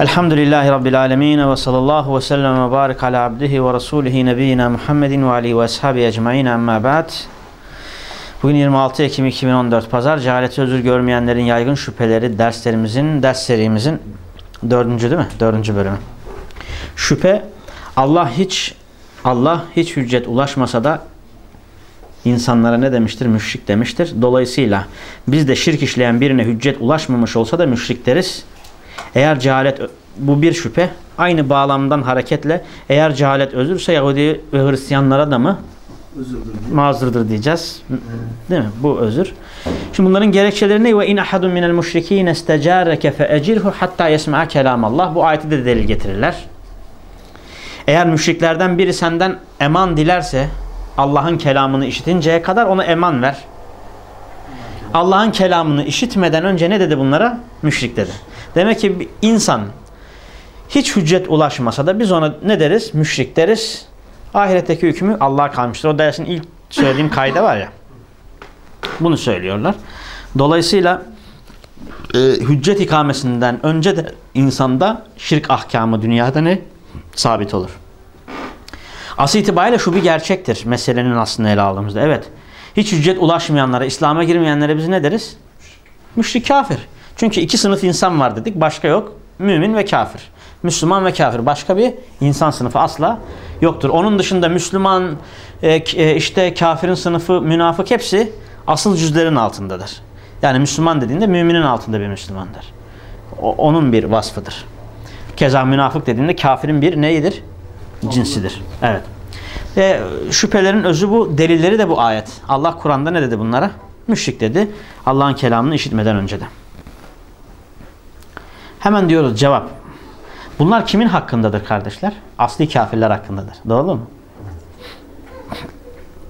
Elhamdülillahi Rabbil alemin ve sallallahu ve sellem ve barik ala abdihi ve rasulihi nebiyyina Muhammedin ve alihi ve ashabi ecmain amma ba'd. Bugün 26 Ekim 2014 Pazar. Cehaleti özür görmeyenlerin yaygın şüpheleri derslerimizin, ders serimizin dördüncü değil mi? Dördüncü bölümü. Şüphe Allah hiç Allah hiç hüccet ulaşmasa da insanlara ne demiştir? Müşrik demiştir. Dolayısıyla biz de şirk işleyen birine hüccet ulaşmamış olsa da müşrik deriz. Eğer cehalet bu bir şüphe aynı bağlamdan hareketle eğer cehalet özürse Yahudi ve Hristiyanlara da mı Özürdür. mazırdır diyeceğiz. Değil mi? Bu özür. Şimdi bunların gerekçeleri ne? Ve in ahadun minel müşrikîn istecâreke fe ecirhu hatta yesma'a kelamallah. Bu ayeti de delil getirirler. Eğer müşriklerden biri senden eman dilerse Allah'ın kelamını işitinceye kadar ona eman ver. Allah'ın kelamını işitmeden önce ne dedi bunlara? Müşrik dedi. Demek ki bir insan hiç hüccet ulaşmasa da biz ona ne deriz? Müşrik deriz. Ahiretteki hükmü Allah'a kalmıştır. O dersin ilk söylediğim kayda var ya. Bunu söylüyorlar. Dolayısıyla e, hüccet ikamesinden önce de insanda şirk ahkamı dünyada ne? Sabit olur. Asıl itibariyle şu bir gerçektir. Meselenin aslında ele aldığımızda. Evet. Hiç hüccet ulaşmayanlara, İslam'a girmeyenlere biz ne deriz? Müşrik kafir. Çünkü iki sınıf insan var dedik. Başka yok. Mümin ve kafir. Müslüman ve kafir. Başka bir insan sınıfı asla yoktur. Onun dışında Müslüman, e, e, işte kafirin sınıfı, münafık hepsi asıl cüzlerin altındadır. Yani Müslüman dediğinde müminin altında bir Müslümandır. Onun bir vasfıdır. Keza münafık dediğinde kafirin bir neyidir? Cinsidir. Evet. Ve şüphelerin özü bu. Delilleri de bu ayet. Allah Kur'an'da ne dedi bunlara? Müşrik dedi. Allah'ın kelamını işitmeden önce de. Hemen diyoruz cevap. Bunlar kimin hakkındadır kardeşler? Asli kafirler hakkındadır. Doğru mu?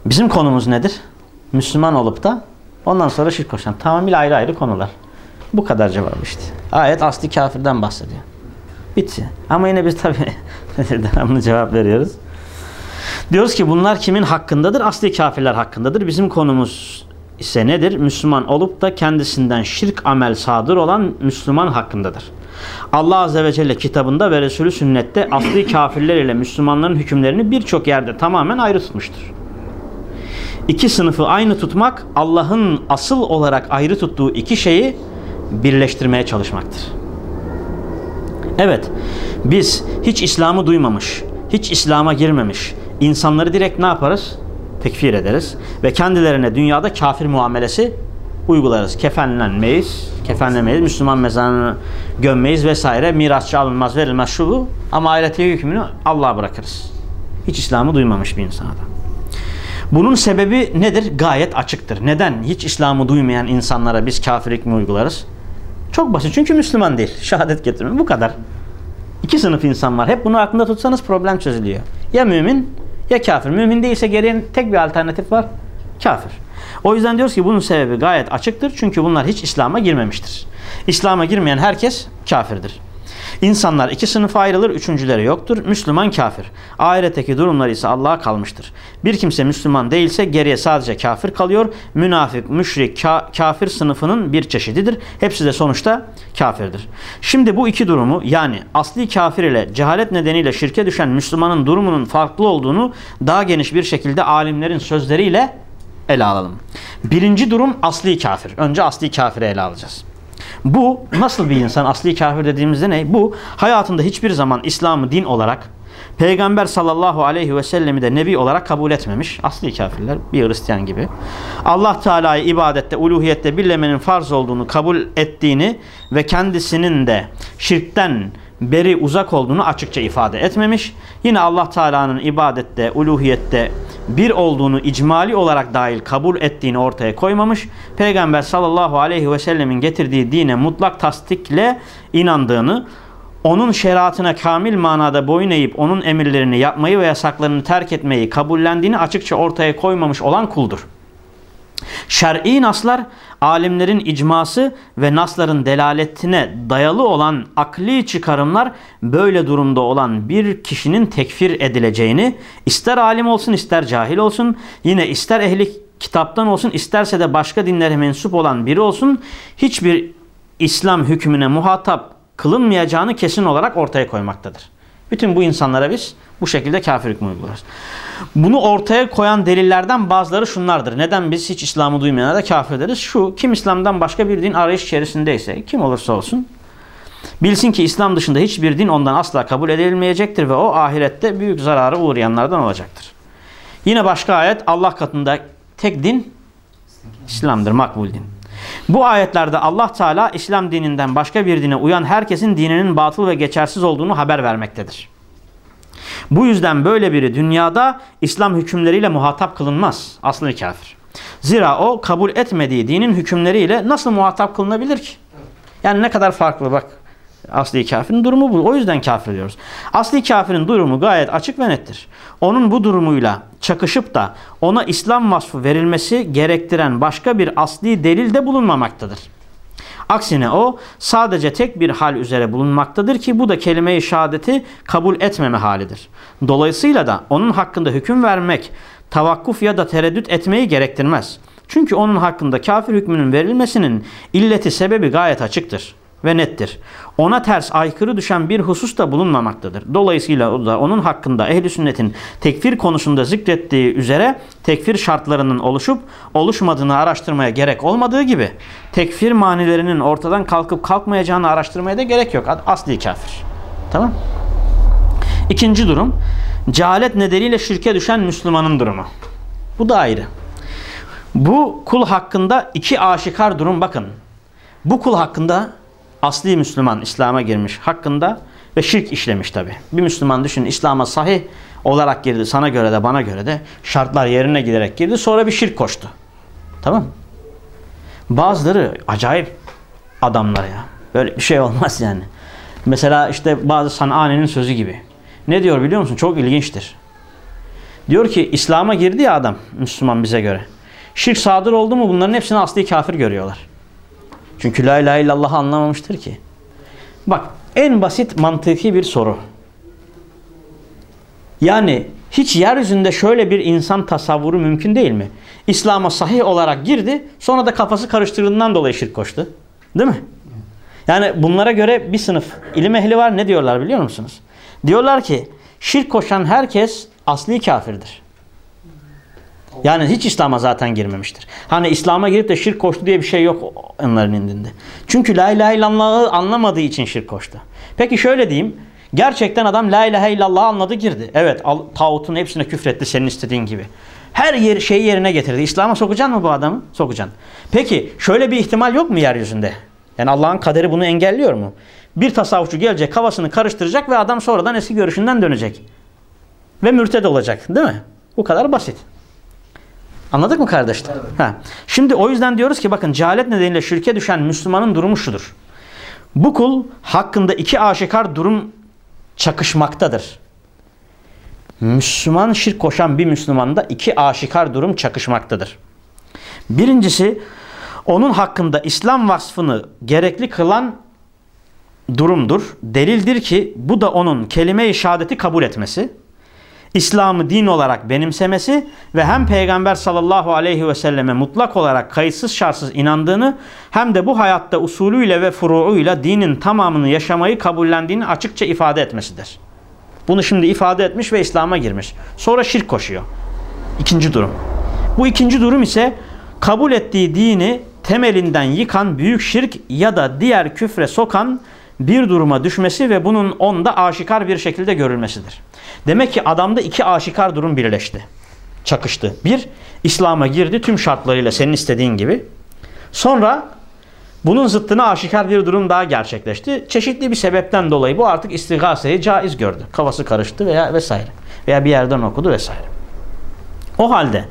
Bizim konumuz nedir? Müslüman olup da ondan sonra şirk koşan. Tamamıyla ayrı ayrı konular. Bu kadar cevap işte. Ayet asli kafirden bahsediyor. Bitti. Ama yine biz tabii devamlı cevap veriyoruz. Diyoruz ki bunlar kimin hakkındadır? Asli kafirler hakkındadır. Bizim konumuz ise nedir? Müslüman olup da kendisinden şirk amel sadır olan Müslüman hakkındadır. Allah Azze ve Celle kitabında ve Resulü sünnette asli kafirler ile Müslümanların hükümlerini birçok yerde tamamen ayrı tutmuştur. İki sınıfı aynı tutmak Allah'ın asıl olarak ayrı tuttuğu iki şeyi birleştirmeye çalışmaktır. Evet, biz hiç İslam'ı duymamış, hiç İslam'a girmemiş insanları direkt ne yaparız? Tekfir ederiz ve kendilerine dünyada kafir muamelesi uygularız. Kefenlenmeyiz, kefenlemeyiz, Müslüman mezarını gömmeyiz vesaire. Mirasçı alınmaz, verilmez şu bu. Ama ahireti hükmünü Allah'a bırakırız. Hiç İslam'ı duymamış bir insana da. Bunun sebebi nedir? Gayet açıktır. Neden hiç İslam'ı duymayan insanlara biz kafir hükmü uygularız? Çok basit. Çünkü Müslüman değil. Şehadet getirmiyor. Bu kadar. İki sınıf insan var. Hep bunu aklında tutsanız problem çözülüyor. Ya mümin ya kafir. Mümin değilse geriye tek bir alternatif var. Kafir. O yüzden diyoruz ki bunun sebebi gayet açıktır. Çünkü bunlar hiç İslam'a girmemiştir. İslam'a girmeyen herkes kafirdir. İnsanlar iki sınıfa ayrılır, üçüncüleri yoktur. Müslüman kafir. Ahiretteki durumları ise Allah'a kalmıştır. Bir kimse Müslüman değilse geriye sadece kafir kalıyor. Münafık, müşrik, ka kafir sınıfının bir çeşididir. Hepsi de sonuçta kafirdir. Şimdi bu iki durumu yani asli kafir ile cehalet nedeniyle şirke düşen Müslümanın durumunun farklı olduğunu daha geniş bir şekilde alimlerin sözleriyle ele alalım. Birinci durum asli kafir. Önce asli kafiri ele alacağız. Bu nasıl bir insan asli kafir dediğimizde ne? Bu hayatında hiçbir zaman İslam'ı din olarak Peygamber sallallahu aleyhi ve sellemi de nebi olarak kabul etmemiş. Asli kafirler bir Hristiyan gibi. Allah Teala'yı ibadette, uluhiyette birlemenin farz olduğunu kabul ettiğini ve kendisinin de şirkten beri uzak olduğunu açıkça ifade etmemiş. Yine Allah Teala'nın ibadette, uluhiyette bir olduğunu icmali olarak dahil kabul ettiğini ortaya koymamış. Peygamber sallallahu aleyhi ve sellemin getirdiği dine mutlak tasdikle inandığını, onun şeriatına kamil manada boyun eğip onun emirlerini yapmayı ve yasaklarını terk etmeyi kabullendiğini açıkça ortaya koymamış olan kuldur. Şer'i naslar alimlerin icması ve nasların delaletine dayalı olan akli çıkarımlar böyle durumda olan bir kişinin tekfir edileceğini ister alim olsun ister cahil olsun yine ister ehli kitaptan olsun isterse de başka dinlere mensup olan biri olsun hiçbir İslam hükmüne muhatap kılınmayacağını kesin olarak ortaya koymaktadır. Bütün bu insanlara biz bu şekilde kafir hükmü uyguluyoruz. Bunu ortaya koyan delillerden bazıları şunlardır. Neden biz hiç İslam'ı duymayana da kafir deriz? Şu, kim İslam'dan başka bir din arayış içerisindeyse, kim olursa olsun, bilsin ki İslam dışında hiçbir din ondan asla kabul edilmeyecektir ve o ahirette büyük zarara uğrayanlardan olacaktır. Yine başka ayet, Allah katında tek din İslam'dır, makbul din. Bu ayetlerde Allah Teala İslam dininden başka bir dine uyan herkesin dininin batıl ve geçersiz olduğunu haber vermektedir. Bu yüzden böyle biri dünyada İslam hükümleriyle muhatap kılınmaz. Aslı kafir. Zira o kabul etmediği dinin hükümleriyle nasıl muhatap kılınabilir ki? Yani ne kadar farklı bak. Asli kafirin durumu bu. O yüzden kafir diyoruz. Asli kafirin durumu gayet açık ve nettir. Onun bu durumuyla çakışıp da ona İslam vasfı verilmesi gerektiren başka bir asli delil de bulunmamaktadır. Aksine o sadece tek bir hal üzere bulunmaktadır ki bu da kelime-i şehadeti kabul etmeme halidir. Dolayısıyla da onun hakkında hüküm vermek, tavakkuf ya da tereddüt etmeyi gerektirmez. Çünkü onun hakkında kafir hükmünün verilmesinin illeti sebebi gayet açıktır ve nettir. Ona ters aykırı düşen bir husus da bulunmamaktadır. Dolayısıyla o da onun hakkında ehli sünnetin tekfir konusunda zikrettiği üzere tekfir şartlarının oluşup oluşmadığını araştırmaya gerek olmadığı gibi tekfir manilerinin ortadan kalkıp kalkmayacağını araştırmaya da gerek yok. Asli kafir. Tamam? İkinci durum cehalet nedeniyle şirke düşen Müslümanın durumu. Bu da ayrı. Bu kul hakkında iki aşikar durum bakın. Bu kul hakkında asli Müslüman İslam'a girmiş hakkında ve şirk işlemiş tabi. Bir Müslüman düşün İslam'a sahih olarak girdi sana göre de bana göre de şartlar yerine giderek girdi sonra bir şirk koştu. Tamam Bazıları acayip adamlar ya. Böyle bir şey olmaz yani. Mesela işte bazı Sanani'nin sözü gibi. Ne diyor biliyor musun? Çok ilginçtir. Diyor ki İslam'a girdi ya adam Müslüman bize göre. Şirk sadır oldu mu bunların hepsini asli kafir görüyorlar. Çünkü la ilahe illallah anlamamıştır ki. Bak en basit mantıki bir soru. Yani hiç yeryüzünde şöyle bir insan tasavvuru mümkün değil mi? İslam'a sahih olarak girdi sonra da kafası karıştırdığından dolayı şirk koştu. Değil mi? Yani bunlara göre bir sınıf ilim ehli var ne diyorlar biliyor musunuz? Diyorlar ki şirk koşan herkes asli kafirdir. Yani hiç İslam'a zaten girmemiştir. Hani İslam'a girip de şirk koştu diye bir şey yok onların indinde. Çünkü la ilahe illallah'ı anlamadığı için şirk koştu. Peki şöyle diyeyim. Gerçekten adam la ilahe illallah anladı girdi. Evet tağutun hepsine küfretti senin istediğin gibi. Her yer, şeyi yerine getirdi. İslam'a sokacaksın mı bu adamı? Sokacaksın. Peki şöyle bir ihtimal yok mu yeryüzünde? Yani Allah'ın kaderi bunu engelliyor mu? Bir tasavvufçu gelecek kafasını karıştıracak ve adam sonradan eski görüşünden dönecek. Ve mürted olacak değil mi? Bu kadar basit. Anladık mı kardeşler? Ha. Şimdi o yüzden diyoruz ki bakın cehalet nedeniyle şirke düşen Müslümanın durumu şudur. Bu kul hakkında iki aşikar durum çakışmaktadır. Müslüman şirk koşan bir Müslümanda iki aşikar durum çakışmaktadır. Birincisi onun hakkında İslam vasfını gerekli kılan durumdur. Delildir ki bu da onun kelime-i şehadeti kabul etmesi. İslam'ı din olarak benimsemesi ve hem Peygamber sallallahu aleyhi ve selleme mutlak olarak kayıtsız şartsız inandığını hem de bu hayatta usulüyle ve furuuyla dinin tamamını yaşamayı kabullendiğini açıkça ifade etmesidir. Bunu şimdi ifade etmiş ve İslam'a girmiş. Sonra şirk koşuyor. İkinci durum. Bu ikinci durum ise kabul ettiği dini temelinden yıkan büyük şirk ya da diğer küfre sokan bir duruma düşmesi ve bunun onda aşikar bir şekilde görülmesidir. Demek ki adamda iki aşikar durum birleşti. Çakıştı. Bir, İslam'a girdi tüm şartlarıyla senin istediğin gibi. Sonra bunun zıttına aşikar bir durum daha gerçekleşti. Çeşitli bir sebepten dolayı bu artık istigaseyi caiz gördü. Kafası karıştı veya vesaire. Veya bir yerden okudu vesaire. O halde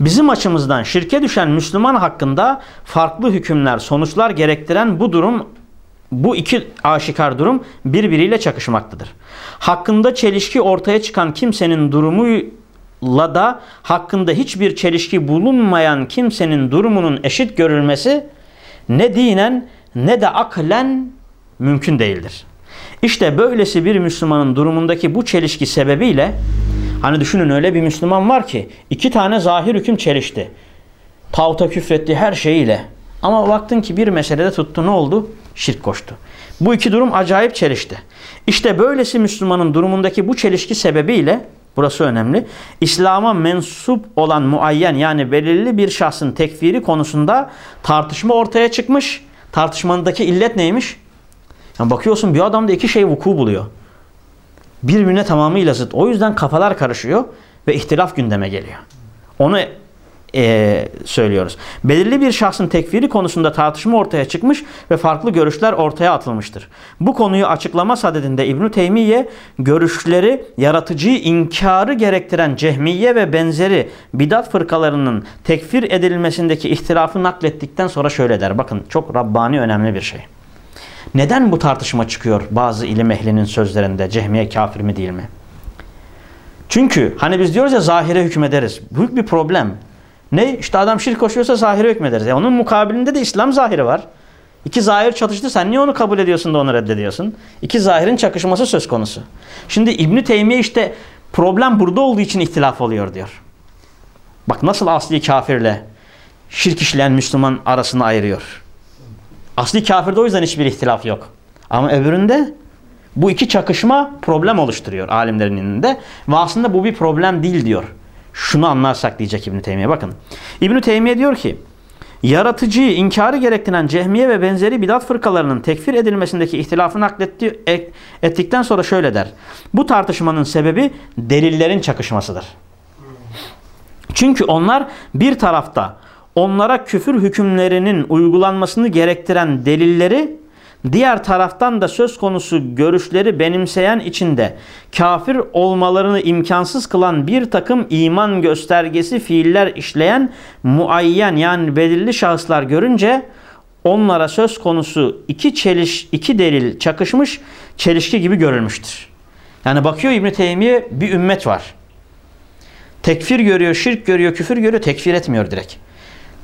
bizim açımızdan şirke düşen Müslüman hakkında farklı hükümler, sonuçlar gerektiren bu durum bu iki aşikar durum birbiriyle çakışmaktadır. Hakkında çelişki ortaya çıkan kimsenin durumuyla da hakkında hiçbir çelişki bulunmayan kimsenin durumunun eşit görülmesi ne dinen ne de aklen mümkün değildir. İşte böylesi bir Müslümanın durumundaki bu çelişki sebebiyle hani düşünün öyle bir Müslüman var ki iki tane zahir hüküm çelişti. Tağuta küfretti her şeyiyle. Ama baktın ki bir meselede tuttu ne oldu? Şirk koştu. Bu iki durum acayip çelişti. İşte böylesi Müslümanın durumundaki bu çelişki sebebiyle burası önemli. İslam'a mensup olan muayyen yani belirli bir şahsın tekfiri konusunda tartışma ortaya çıkmış. Tartışmandaki illet neymiş? Yani bakıyorsun bir adamda iki şey vuku buluyor. Birbirine tamamıyla zıt. O yüzden kafalar karışıyor ve ihtilaf gündeme geliyor. Onu e, söylüyoruz. Belirli bir şahsın tekfiri konusunda tartışma ortaya çıkmış ve farklı görüşler ortaya atılmıştır. Bu konuyu açıklama sadedinde İbn Teymiye görüşleri yaratıcıyı inkarı gerektiren cehmiye ve benzeri bidat fırkalarının tekfir edilmesindeki ihtilafı naklettikten sonra şöyle der. Bakın çok Rabbani önemli bir şey. Neden bu tartışma çıkıyor bazı ilim ehlinin sözlerinde cehmiye kafir mi değil mi? Çünkü hani biz diyoruz ya zahire hükmederiz. Büyük bir problem. Ne? İşte adam şirk koşuyorsa zahire hükmederiz. E onun mukabilinde de İslam zahiri var. İki zahir çatıştı. Sen niye onu kabul ediyorsun da onu reddediyorsun? İki zahirin çakışması söz konusu. Şimdi İbni Teymiye işte problem burada olduğu için ihtilaf oluyor diyor. Bak nasıl asli kafirle şirk işleyen Müslüman arasını ayırıyor. Asli kafirde o yüzden hiçbir ihtilaf yok. Ama öbüründe bu iki çakışma problem oluşturuyor alimlerin yanında. Ve aslında bu bir problem değil diyor. Şunu anlarsak diyecek İbn Teymiye. Bakın. İbn Teymiye diyor ki yaratıcıyı inkarı gerektiren cehmiye ve benzeri bidat fırkalarının tekfir edilmesindeki ihtilafı nakletti, ettikten sonra şöyle der. Bu tartışmanın sebebi delillerin çakışmasıdır. Çünkü onlar bir tarafta onlara küfür hükümlerinin uygulanmasını gerektiren delilleri Diğer taraftan da söz konusu görüşleri benimseyen içinde kafir olmalarını imkansız kılan bir takım iman göstergesi fiiller işleyen muayyen yani belirli şahıslar görünce onlara söz konusu iki çeliş iki delil çakışmış çelişki gibi görülmüştür. Yani bakıyor İbn Teymiye bir ümmet var. Tekfir görüyor, şirk görüyor, küfür görüyor, tekfir etmiyor direkt.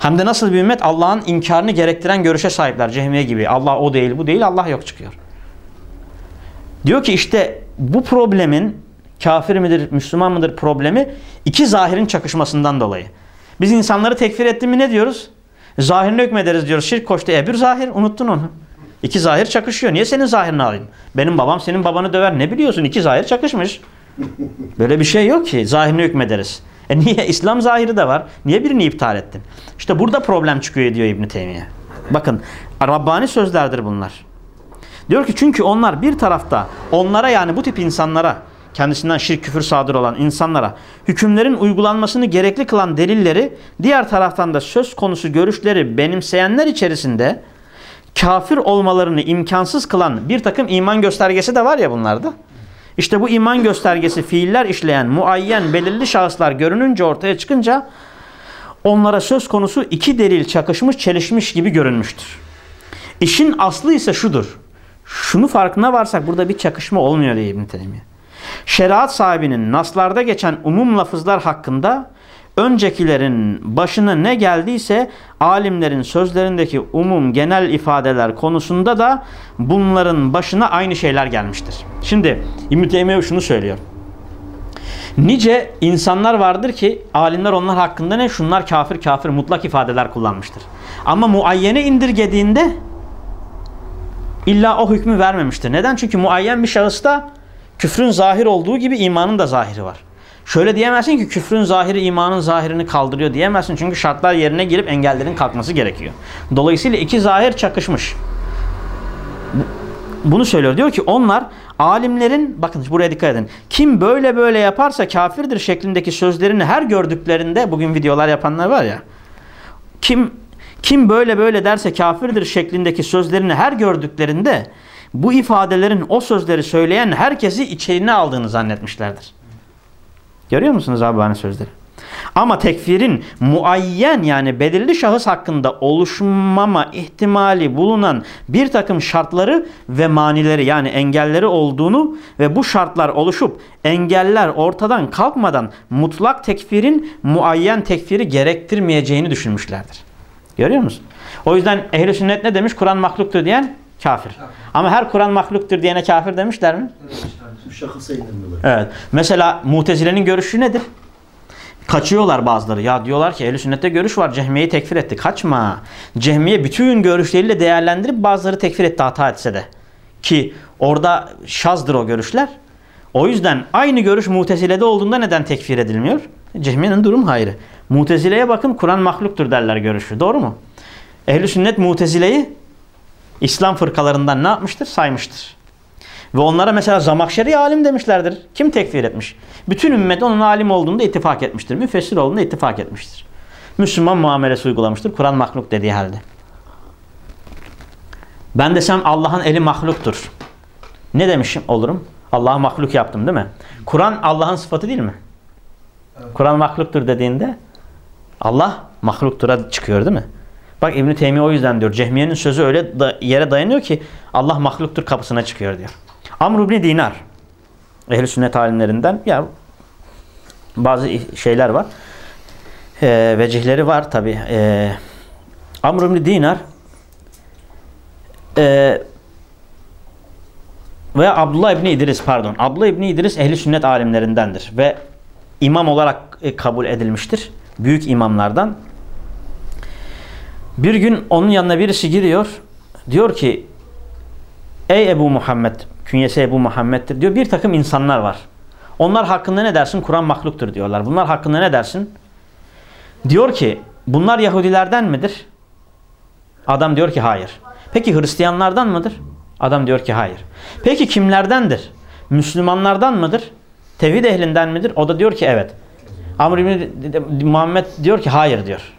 Hem de nasıl bir ümmet? Allah'ın inkarını gerektiren görüşe sahipler. Cehmiye gibi. Allah o değil, bu değil. Allah yok çıkıyor. Diyor ki işte bu problemin kafir midir, Müslüman mıdır problemi iki zahirin çakışmasından dolayı. Biz insanları tekfir etti mi ne diyoruz? Zahirine hükmederiz diyoruz. Şirk koştu. E bir zahir. Unuttun onu. İki zahir çakışıyor. Niye senin zahirini alayım? Benim babam senin babanı döver. Ne biliyorsun? İki zahir çakışmış. Böyle bir şey yok ki. Zahirine hükmederiz. E niye? İslam zahiri de var. Niye birini iptal ettin? İşte burada problem çıkıyor diyor İbn Teymiye. Bakın Rabbani sözlerdir bunlar. Diyor ki çünkü onlar bir tarafta onlara yani bu tip insanlara kendisinden şirk küfür sadır olan insanlara hükümlerin uygulanmasını gerekli kılan delilleri diğer taraftan da söz konusu görüşleri benimseyenler içerisinde kafir olmalarını imkansız kılan bir takım iman göstergesi de var ya bunlarda. İşte bu iman göstergesi fiiller işleyen muayyen belirli şahıslar görününce ortaya çıkınca onlara söz konusu iki delil çakışmış çelişmiş gibi görünmüştür. İşin aslı ise şudur. Şunu farkına varsak burada bir çakışma olmuyor diye İbn Teymiye. Şeriat sahibinin naslarda geçen umum lafızlar hakkında öncekilerin başına ne geldiyse alimlerin sözlerindeki umum genel ifadeler konusunda da bunların başına aynı şeyler gelmiştir. Şimdi İbn Teymiye şunu söylüyor. Nice insanlar vardır ki alimler onlar hakkında ne? Şunlar kafir kafir mutlak ifadeler kullanmıştır. Ama muayyene indirgediğinde illa o hükmü vermemiştir. Neden? Çünkü muayyen bir şahısta küfrün zahir olduğu gibi imanın da zahiri var. Şöyle diyemezsin ki küfrün zahiri imanın zahirini kaldırıyor diyemezsin. Çünkü şartlar yerine girip engellerin kalkması gerekiyor. Dolayısıyla iki zahir çakışmış. Bunu söylüyor. Diyor ki onlar alimlerin bakın buraya dikkat edin. Kim böyle böyle yaparsa kafirdir şeklindeki sözlerini her gördüklerinde bugün videolar yapanlar var ya. Kim kim böyle böyle derse kafirdir şeklindeki sözlerini her gördüklerinde bu ifadelerin o sözleri söyleyen herkesi içerine aldığını zannetmişlerdir. Görüyor musunuz abi bana sözleri? Ama tekfirin muayyen yani belirli şahıs hakkında oluşmama ihtimali bulunan bir takım şartları ve manileri yani engelleri olduğunu ve bu şartlar oluşup engeller ortadan kalkmadan mutlak tekfirin muayyen tekfiri gerektirmeyeceğini düşünmüşlerdir. Görüyor musun? O yüzden ehli sünnet ne demiş? Kur'an mahluktur diyen kafir. Ama her Kur'an mahluktur diyene kafir demişler mi? Şahısa inanmıyorlar. Evet. Mesela Mutezile'nin görüşü nedir? Kaçıyorlar bazıları. Ya diyorlar ki ehl sünnette görüş var. Cehmiye'yi tekfir etti. Kaçma. Cehmiye bütün görüşleriyle değerlendirip bazıları tekfir etti hata etse de. Ki orada şazdır o görüşler. O yüzden aynı görüş mutezilede olduğunda neden tekfir edilmiyor? Cehmiye'nin durum ayrı. Mutezileye bakın Kur'an mahluktur derler görüşü. Doğru mu? Ehli sünnet mutezileyi İslam fırkalarından ne yapmıştır? Saymıştır. Ve onlara mesela Zamakşeri alim demişlerdir. Kim tekfir etmiş? Bütün ümmet onun alim olduğunda ittifak etmiştir. Müfessir olduğunda ittifak etmiştir. Müslüman muamelesi uygulamıştır. Kur'an mahluk dediği halde. Ben desem Allah'ın eli mahluktur. Ne demişim olurum? Allah'ı mahluk yaptım değil mi? Kur'an Allah'ın sıfatı değil mi? Kur'an mahluktur dediğinde Allah mahluktura çıkıyor değil mi? Bak İbn-i Teymiye o yüzden diyor. Cehmiye'nin sözü öyle da, yere dayanıyor ki Allah mahluktur kapısına çıkıyor diyor. Amr ibn Dinar ehl sünnet alimlerinden ya bazı şeyler var. E, vecihleri var tabi. E, Amr ibn Dinar e, veya Abdullah ibn İdris pardon. Abdullah ibn İdris ehli sünnet alimlerindendir ve imam olarak e, kabul edilmiştir. Büyük imamlardan. Bir gün onun yanına birisi giriyor. Diyor ki Ey Ebu Muhammed künyesi Ebu Muhammed'dir diyor. Bir takım insanlar var. Onlar hakkında ne dersin? Kur'an mahluktur diyorlar. Bunlar hakkında ne dersin? Diyor ki bunlar Yahudilerden midir? Adam diyor ki hayır. Peki Hristiyanlardan mıdır? Adam diyor ki hayır. Peki kimlerdendir? Müslümanlardan mıdır? Tevhid ehlinden midir? O da diyor ki evet. Amr ibn Muhammed diyor ki hayır diyor.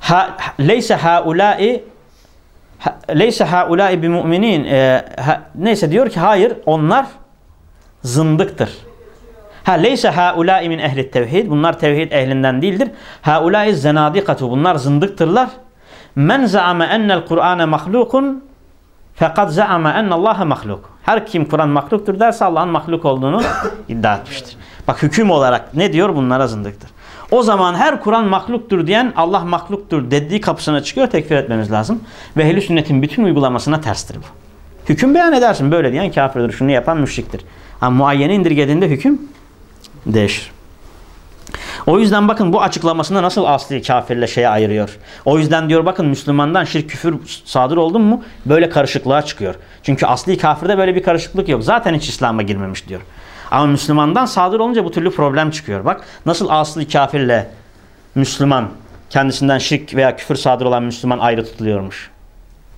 Ha, leyse haulai leyse haulâi bi mu'minin e, neyse diyor ki hayır onlar zındıktır. Ha leyse haulâi min ehli tevhid bunlar tevhid ehlinden değildir. Haulâi zenadikatu bunlar zındıktırlar. Men zaame ennel Kur'ane mahlukun fakat zaame ennallaha mahluk. Her kim Kur'an mahluktur derse Allah'ın mahluk olduğunu iddia etmiştir. Bak hüküm olarak ne diyor bunlara zındıktır. O zaman her Kur'an mahluktur diyen Allah mahluktur dediği kapısına çıkıyor tekfir etmemiz lazım. Ve ehl sünnetin bütün uygulamasına terstir bu. Hüküm beyan edersin böyle diyen kafirdir. Şunu yapan müşriktir. Ama muayyene indirgediğinde hüküm değişir. O yüzden bakın bu açıklamasında nasıl asli kafirle şeye ayırıyor. O yüzden diyor bakın Müslümandan şirk küfür sadır oldu mu böyle karışıklığa çıkıyor. Çünkü asli kafirde böyle bir karışıklık yok. Zaten hiç İslam'a girmemiş diyor. Ama Müslümandan sadır olunca bu türlü problem çıkıyor. Bak nasıl aslı kafirle Müslüman kendisinden şirk veya küfür sadır olan Müslüman ayrı tutuluyormuş.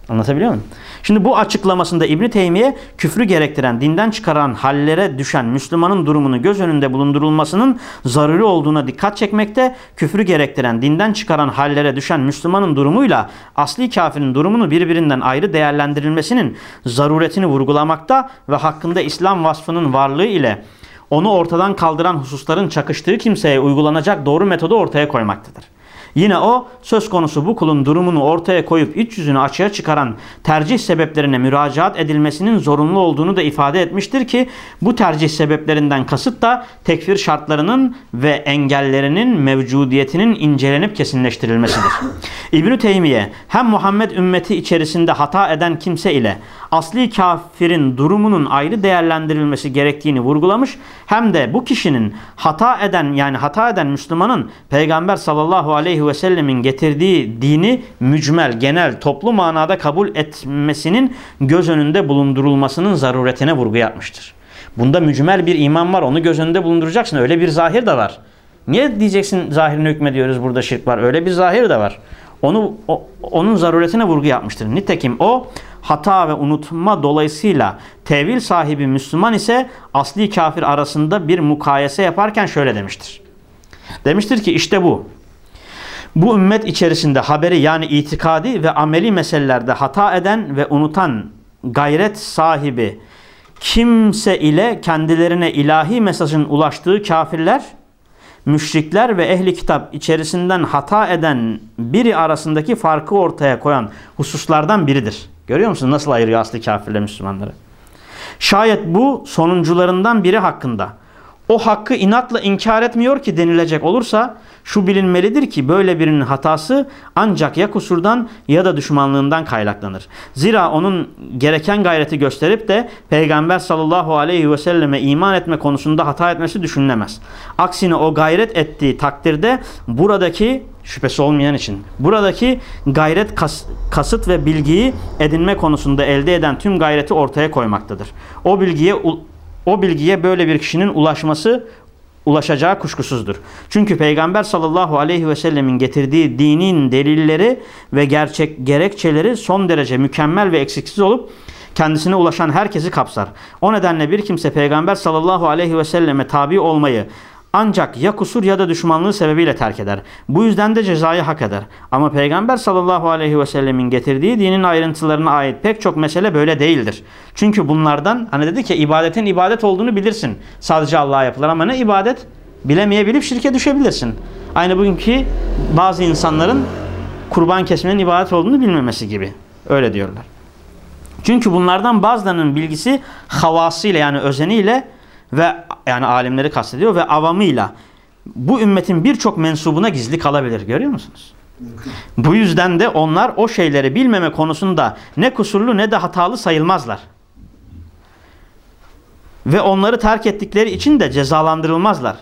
Anlatabiliyor muyum? Şimdi bu açıklamasında İbn Teymiye küfrü gerektiren, dinden çıkaran hallere düşen Müslümanın durumunu göz önünde bulundurulmasının zaruri olduğuna dikkat çekmekte, küfrü gerektiren, dinden çıkaran hallere düşen Müslümanın durumuyla asli kafirin durumunu birbirinden ayrı değerlendirilmesinin zaruretini vurgulamakta ve hakkında İslam vasfının varlığı ile onu ortadan kaldıran hususların çakıştığı kimseye uygulanacak doğru metodu ortaya koymaktadır. Yine o söz konusu bu kulun durumunu ortaya koyup iç yüzünü açığa çıkaran tercih sebeplerine müracaat edilmesinin zorunlu olduğunu da ifade etmiştir ki bu tercih sebeplerinden kasıt da tekfir şartlarının ve engellerinin mevcudiyetinin incelenip kesinleştirilmesidir. İbn-i Teymiye hem Muhammed ümmeti içerisinde hata eden kimse ile asli kafirin durumunun ayrı değerlendirilmesi gerektiğini vurgulamış hem de bu kişinin hata eden yani hata eden Müslümanın Peygamber sallallahu aleyhi ve sellemin getirdiği dini mücmel, genel, toplu manada kabul etmesinin göz önünde bulundurulmasının zaruretine vurgu yapmıştır. Bunda mücmel bir iman var. Onu göz önünde bulunduracaksın. Öyle bir zahir de var. Niye diyeceksin zahirine hükmediyoruz burada şirk var. Öyle bir zahir de var. Onu o, onun zaruretine vurgu yapmıştır. Nitekim o hata ve unutma dolayısıyla tevil sahibi Müslüman ise asli kafir arasında bir mukayese yaparken şöyle demiştir. Demiştir ki işte bu. Bu ümmet içerisinde haberi yani itikadi ve ameli meselelerde hata eden ve unutan gayret sahibi kimse ile kendilerine ilahi mesajın ulaştığı kafirler, müşrikler ve ehli kitap içerisinden hata eden biri arasındaki farkı ortaya koyan hususlardan biridir. Görüyor musunuz nasıl ayırıyor asli kafirle Müslümanları? Şayet bu sonuncularından biri hakkında o hakkı inatla inkar etmiyor ki denilecek olursa Şu bilinmelidir ki böyle birinin hatası ancak ya kusurdan ya da düşmanlığından kaynaklanır. Zira onun gereken gayreti gösterip de Peygamber sallallahu aleyhi ve selleme iman etme konusunda hata etmesi düşünülemez. Aksine o gayret ettiği takdirde buradaki şüphesi olmayan için buradaki gayret kas, kasıt ve bilgiyi edinme konusunda elde eden tüm gayreti ortaya koymaktadır. O bilgiye o bilgiye böyle bir kişinin ulaşması ulaşacağı kuşkusuzdur. Çünkü Peygamber sallallahu aleyhi ve sellemin getirdiği dinin delilleri ve gerçek gerekçeleri son derece mükemmel ve eksiksiz olup kendisine ulaşan herkesi kapsar. O nedenle bir kimse Peygamber sallallahu aleyhi ve selleme tabi olmayı ancak ya kusur ya da düşmanlığı sebebiyle terk eder. Bu yüzden de cezayı hak eder. Ama Peygamber sallallahu aleyhi ve sellemin getirdiği dinin ayrıntılarına ait pek çok mesele böyle değildir. Çünkü bunlardan hani dedi ki ibadetin ibadet olduğunu bilirsin. Sadece Allah'a yapılır ama ne ibadet? Bilemeyebilip şirke düşebilirsin. Aynı bugünkü bazı insanların kurban kesmenin ibadet olduğunu bilmemesi gibi. Öyle diyorlar. Çünkü bunlardan bazılarının bilgisi havasıyla yani özeniyle ve yani alimleri kastediyor ve avamıyla bu ümmetin birçok mensubuna gizli kalabilir. Görüyor musunuz? Bu yüzden de onlar o şeyleri bilmeme konusunda ne kusurlu ne de hatalı sayılmazlar. Ve onları terk ettikleri için de cezalandırılmazlar.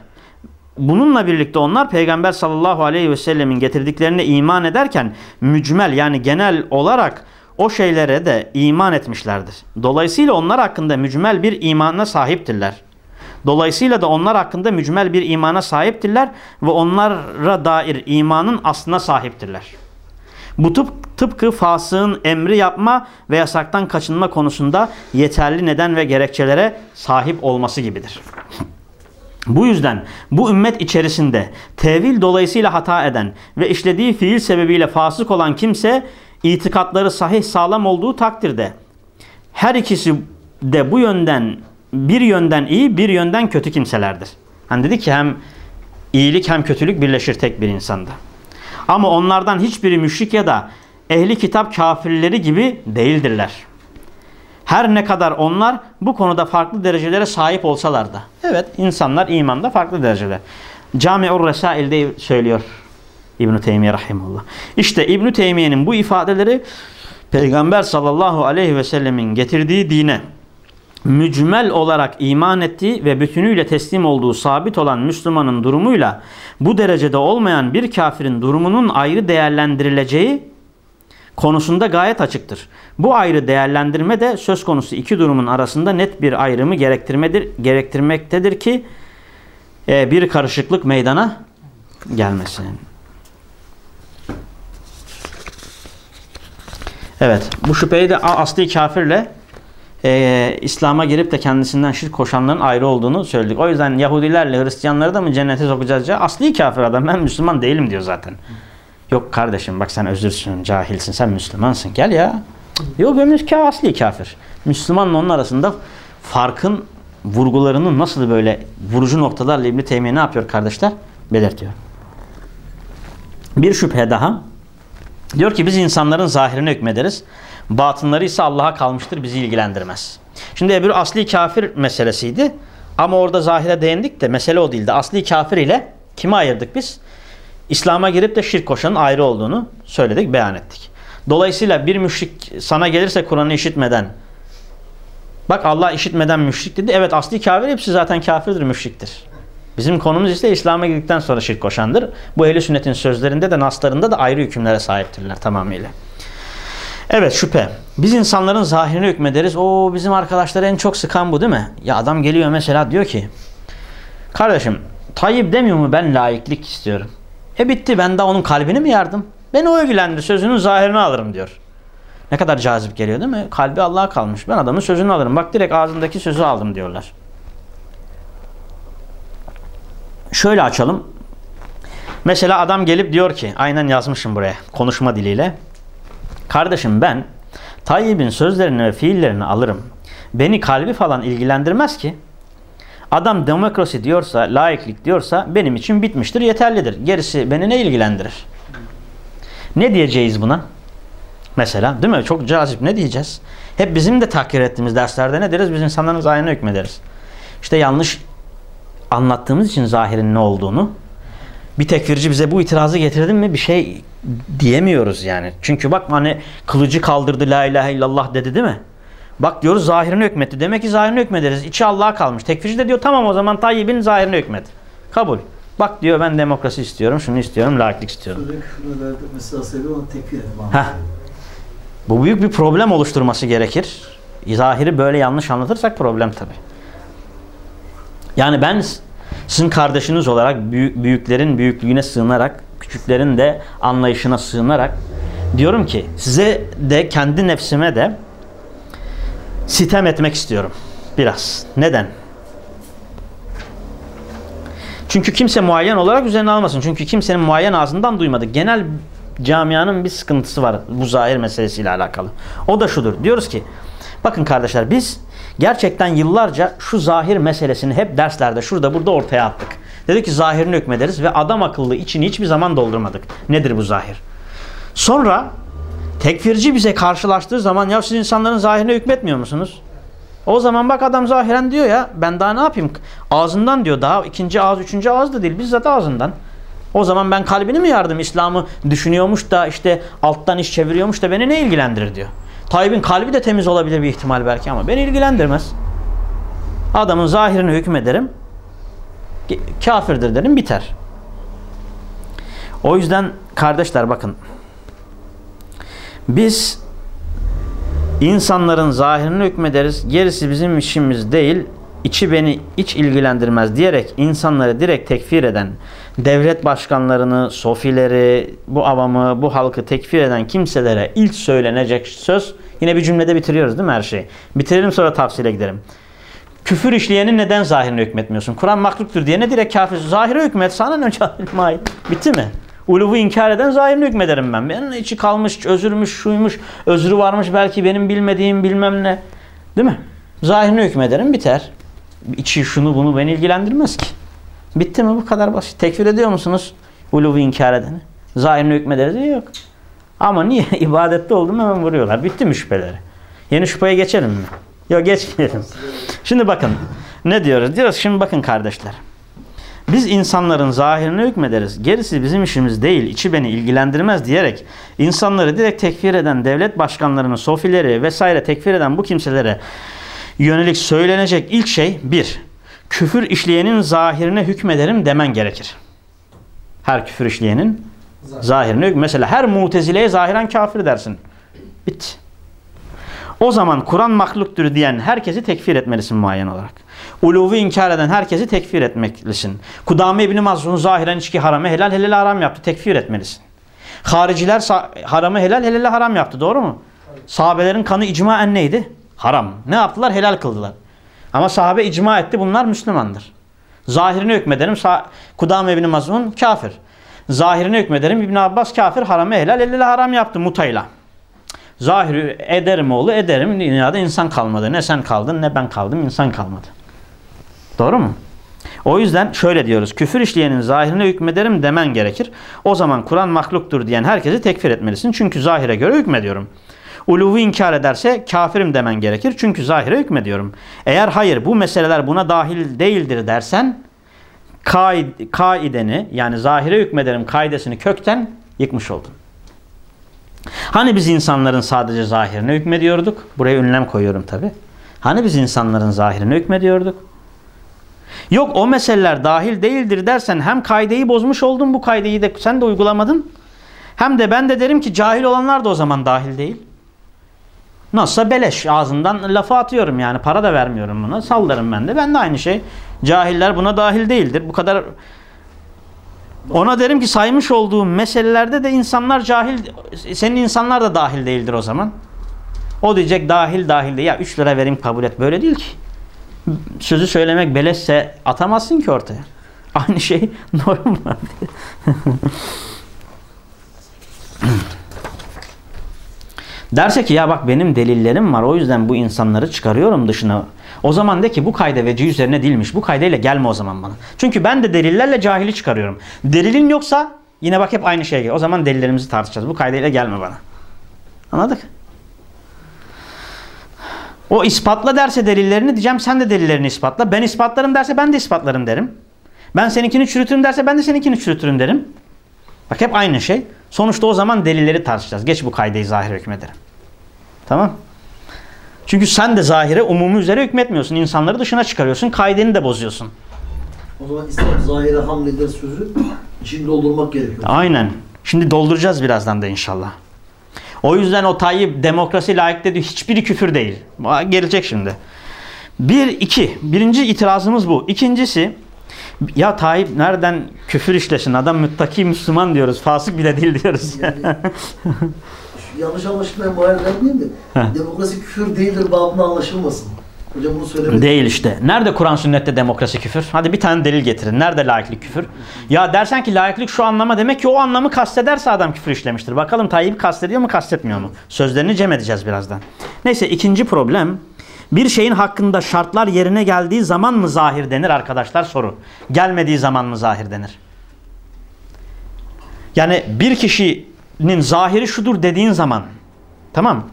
Bununla birlikte onlar Peygamber sallallahu aleyhi ve sellemin getirdiklerine iman ederken mücmel yani genel olarak o şeylere de iman etmişlerdir. Dolayısıyla onlar hakkında mücmel bir imana sahiptirler. Dolayısıyla da onlar hakkında mücmel bir imana sahiptirler ve onlara dair imanın aslına sahiptirler. Bu tıp, tıpkı fasığın emri yapma ve yasaktan kaçınma konusunda yeterli neden ve gerekçelere sahip olması gibidir. Bu yüzden bu ümmet içerisinde tevil dolayısıyla hata eden ve işlediği fiil sebebiyle fasık olan kimse itikatları sahih sağlam olduğu takdirde her ikisi de bu yönden bir yönden iyi bir yönden kötü kimselerdir. Hani dedi ki hem iyilik hem kötülük birleşir tek bir insanda. Ama onlardan hiçbiri müşrik ya da ehli kitap kafirleri gibi değildirler. Her ne kadar onlar bu konuda farklı derecelere sahip olsalar da. Evet insanlar imanda farklı dereceler. Cami'ur Resail'de söylüyor İbn-i Teymiye Rahimullah. İşte İbn-i Teymiye'nin bu ifadeleri Peygamber sallallahu aleyhi ve sellemin getirdiği dine mücmel olarak iman ettiği ve bütünüyle teslim olduğu sabit olan Müslümanın durumuyla bu derecede olmayan bir kafirin durumunun ayrı değerlendirileceği konusunda gayet açıktır. Bu ayrı değerlendirme de söz konusu iki durumun arasında net bir ayrımı gerektirmedir, gerektirmektedir ki e, bir karışıklık meydana gelmesin. Evet bu şüpheyi de asli kafirle e, İslam'a girip de kendisinden şirk koşanların ayrı olduğunu söyledik. O yüzden Yahudilerle Hristiyanları da mı cennete sokacağız? Ya? Asli kafir adam ben Müslüman değilim diyor zaten. Yok kardeşim bak sen özürsün, cahilsin, sen Müslümansın. Gel ya. Yok ömür ki asli kafir. Müslümanla onun arasında farkın vurgularının nasıl böyle vurucu noktalarla İbn-i Teymiye ne yapıyor kardeşler? Belirtiyor. Bir şüphe daha. Diyor ki biz insanların zahirine hükmederiz. Batınları ise Allah'a kalmıştır bizi ilgilendirmez. Şimdi bir asli kafir meselesiydi. Ama orada zahire değindik de mesele o değildi. Asli kafir ile kimi ayırdık biz? İslam'a girip de şirk koşanın ayrı olduğunu söyledik, beyan ettik. Dolayısıyla bir müşrik sana gelirse Kur'an'ı işitmeden bak Allah işitmeden müşrik dedi. Evet asli kafir hepsi zaten kafirdir, müşriktir. Bizim konumuz ise İslam'a girdikten sonra şirk koşandır. Bu ehli sünnetin sözlerinde de naslarında da ayrı hükümlere sahiptirler tamamıyla. Evet şüphe. Biz insanların zahirine hükmederiz. O bizim arkadaşlar en çok sıkan bu değil mi? Ya adam geliyor mesela diyor ki Kardeşim Tayyip demiyor mu ben laiklik istiyorum. E bitti ben de onun kalbini mi yardım? Beni o ilgilendir sözünün zahirini alırım diyor. Ne kadar cazip geliyor değil mi? Kalbi Allah'a kalmış. Ben adamın sözünü alırım. Bak direkt ağzındaki sözü aldım diyorlar. Şöyle açalım. Mesela adam gelip diyor ki aynen yazmışım buraya konuşma diliyle. Kardeşim ben Tayyip'in sözlerini ve fiillerini alırım. Beni kalbi falan ilgilendirmez ki. Adam demokrasi diyorsa, laiklik diyorsa benim için bitmiştir, yeterlidir. Gerisi beni ne ilgilendirir? Ne diyeceğiz buna? Mesela değil mi? Çok cazip. Ne diyeceğiz? Hep bizim de takdir ettiğimiz derslerde ne deriz? Biz insanların zahirine hükmederiz. İşte yanlış anlattığımız için zahirin ne olduğunu Bir tekfirci bize bu itirazı getirdin mi bir şey diyemiyoruz yani. Çünkü bak hani kılıcı kaldırdı la ilahe illallah dedi değil mi? Bak diyoruz zahirini hükmetti. Demek ki zahirini hükmederiz. İçi Allah'a kalmış. Tekfirci de diyor tamam o zaman Tayyip'in zahirini hükmet. Kabul. Bak diyor ben demokrasi istiyorum, şunu istiyorum, laiklik istiyorum. Mesela tekfir. Bu büyük bir problem oluşturması gerekir. Zahiri böyle yanlış anlatırsak problem tabi. Yani ben sizin kardeşiniz olarak büyüklerin büyüklüğüne sığınarak, küçüklerin de anlayışına sığınarak diyorum ki size de kendi nefsime de sitem etmek istiyorum. Biraz. Neden? Çünkü kimse muayyen olarak üzerine almasın. Çünkü kimsenin muayyen ağzından duymadı. Genel camianın bir sıkıntısı var bu zahir meselesiyle alakalı. O da şudur. Diyoruz ki bakın kardeşler biz gerçekten yıllarca şu zahir meselesini hep derslerde şurada burada ortaya attık. Dedi ki zahirini hükmederiz ve adam akıllı içini hiçbir zaman doldurmadık. Nedir bu zahir? Sonra tekfirci bize karşılaştığı zaman ya siz insanların zahirine hükmetmiyor musunuz? O zaman bak adam zahiren diyor ya ben daha ne yapayım? Ağzından diyor daha ikinci ağız üçüncü ağız da değil bizzat ağzından. O zaman ben kalbini mi yardım? İslam'ı düşünüyormuş da işte alttan iş çeviriyormuş da beni ne ilgilendirir diyor. Tayyip'in kalbi de temiz olabilir bir ihtimal belki ama beni ilgilendirmez. Adamın zahirini hükmederim. Kafirdir derim biter. O yüzden kardeşler bakın. Biz insanların zahirini hükmederiz. Gerisi bizim işimiz değil. İçi beni hiç ilgilendirmez diyerek insanları direkt tekfir eden devlet başkanlarını, sofileri, bu avamı, bu halkı tekfir eden kimselere ilk söylenecek söz yine bir cümlede bitiriyoruz değil mi her şeyi? Bitirelim sonra tafsile gidelim. Küfür işleyenin neden zahirine hükmetmiyorsun? Kur'an mahluktur diye ne direkt kafir? Zahire hükmet. Sana ne cahil? Bitti mi? Uluvu inkar eden zahirine hükmederim ben. Benim içi kalmış, özürmüş, şuymuş, özrü varmış belki benim bilmediğim bilmem ne. Değil mi? Zahirine hükmederim biter. İçi şunu bunu beni ilgilendirmez ki. Bitti mi bu kadar basit. Tekfir ediyor musunuz? Uluvu inkar edeni. Zahirine hükmederiz yok. Ama niye? ibadette oldum hemen vuruyorlar. Bitti mi şüpheleri? Yeni şüpheye geçelim mi? Yok geçmeyelim. Şimdi bakın ne diyoruz? Diyoruz şimdi bakın kardeşler. Biz insanların zahirine hükmederiz. Gerisi bizim işimiz değil, içi beni ilgilendirmez diyerek insanları direkt tekfir eden devlet başkanlarının sofileri vesaire tekfir eden bu kimselere yönelik söylenecek ilk şey bir, küfür işleyenin zahirine hükmederim demen gerekir. Her küfür işleyenin zahirine hükmederim. Mesela her mutezileye zahiren kafir dersin. Bitti. O zaman Kur'an mahluktur diyen herkesi tekfir etmelisin muayyen olarak. Uluvu inkar eden herkesi tekfir etmelisin. Kudame İbni Mazlum zahiren içki haramı helal helal haram yaptı. Tekfir etmelisin. Hariciler haramı helal helal haram yaptı. Doğru mu? Sahabelerin kanı icmaen neydi? Haram. Ne yaptılar? Helal kıldılar. Ama sahabe icma etti. Bunlar Müslümandır. Zahirini hükmederim. Kudame İbni Mazlum kafir. Zahirini hükmederim. İbn Abbas kafir. Haramı helal helal haram yaptı mutayla. Zahiri ederim oğlu ederim. Dünyada insan kalmadı. Ne sen kaldın ne ben kaldım. insan kalmadı. Doğru mu? O yüzden şöyle diyoruz. Küfür işleyenin zahirine hükmederim demen gerekir. O zaman Kur'an mahluktur diyen herkesi tekfir etmelisin. Çünkü zahire göre hükmediyorum. Uluvu inkar ederse kafirim demen gerekir. Çünkü zahire hükmediyorum. Eğer hayır bu meseleler buna dahil değildir dersen kaideni yani zahire hükmederim kaidesini kökten yıkmış oldun. Hani biz insanların sadece zahirine hükmediyorduk? Buraya ünlem koyuyorum tabi. Hani biz insanların zahirine hükmediyorduk? Yok o meseleler dahil değildir dersen hem kaydeyi bozmuş oldun bu kaydeyi de sen de uygulamadın. Hem de ben de derim ki cahil olanlar da o zaman dahil değil. Nasılsa beleş ağzından lafı atıyorum yani para da vermiyorum buna sallarım ben de ben de aynı şey. Cahiller buna dahil değildir. Bu kadar ona derim ki saymış olduğum meselelerde de insanlar cahil, senin insanlar da dahil değildir o zaman. O diyecek dahil dahil de ya 3 lira vereyim kabul et. Böyle değil ki. Sözü söylemek beleşse atamazsın ki ortaya. Aynı şey normal. Derse ki ya bak benim delillerim var o yüzden bu insanları çıkarıyorum dışına. O zaman de ki bu kayda veci üzerine değilmiş. Bu kaydayla gelme o zaman bana. Çünkü ben de delillerle cahili çıkarıyorum. Delilin yoksa yine bak hep aynı şey. O zaman delillerimizi tartışacağız. Bu kaydayla gelme bana. Anladık? O ispatla derse delillerini diyeceğim sen de delillerini ispatla. Ben ispatlarım derse ben de ispatlarım derim. Ben seninkini çürütürüm derse ben de seninkini çürütürüm derim. Bak hep aynı şey. Sonuçta o zaman delilleri tartışacağız. Geç bu kaydeyi zahir hükmederim. Tamam. Çünkü sen de zahire umumi üzere hükmetmiyorsun. İnsanları dışına çıkarıyorsun. Kaideni de bozuyorsun. O zaman İslam zahire hamleder sözü içini doldurmak gerekiyor. Aynen. Şimdi dolduracağız birazdan da inşallah. O yüzden o Tayyip demokrasi layık dediği hiçbiri küfür değil. Gelecek şimdi. Bir, iki. Birinci itirazımız bu. İkincisi ya Tayyip nereden küfür işlesin? Adam müttaki Müslüman diyoruz. Fasık bile değil diyoruz. Yani, yanlış anlaşılmayan muayyer vermeyeyim de demokrasi küfür değildir babında anlaşılmasın. Hocam bunu söylemek Değil işte. Nerede Kur'an sünnette demokrasi küfür? Hadi bir tane delil getirin. Nerede laiklik küfür? Ya dersen ki laiklik şu anlama demek ki o anlamı kastederse adam küfür işlemiştir. Bakalım Tayyip'i kastediyor mu kastetmiyor mu? Sözlerini cem edeceğiz birazdan. Neyse ikinci problem. Bir şeyin hakkında şartlar yerine geldiği zaman mı zahir denir arkadaşlar soru. Gelmediği zaman mı zahir denir? Yani bir kişinin zahiri şudur dediğin zaman tamam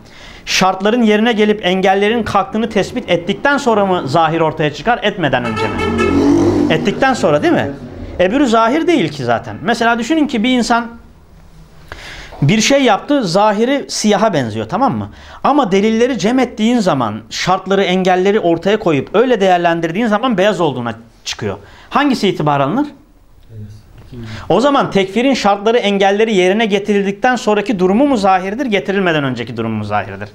şartların yerine gelip engellerin kalktığını tespit ettikten sonra mı zahir ortaya çıkar etmeden önce mi? Ettikten sonra değil mi? Ebürü zahir değil ki zaten. Mesela düşünün ki bir insan bir şey yaptı zahiri siyaha benziyor tamam mı? Ama delilleri cem ettiğin zaman şartları engelleri ortaya koyup öyle değerlendirdiğin zaman beyaz olduğuna çıkıyor. Hangisi itibar alınır? O zaman tekfirin şartları engelleri yerine getirildikten sonraki durumu mu zahirdir getirilmeden önceki durumu mu zahirdir?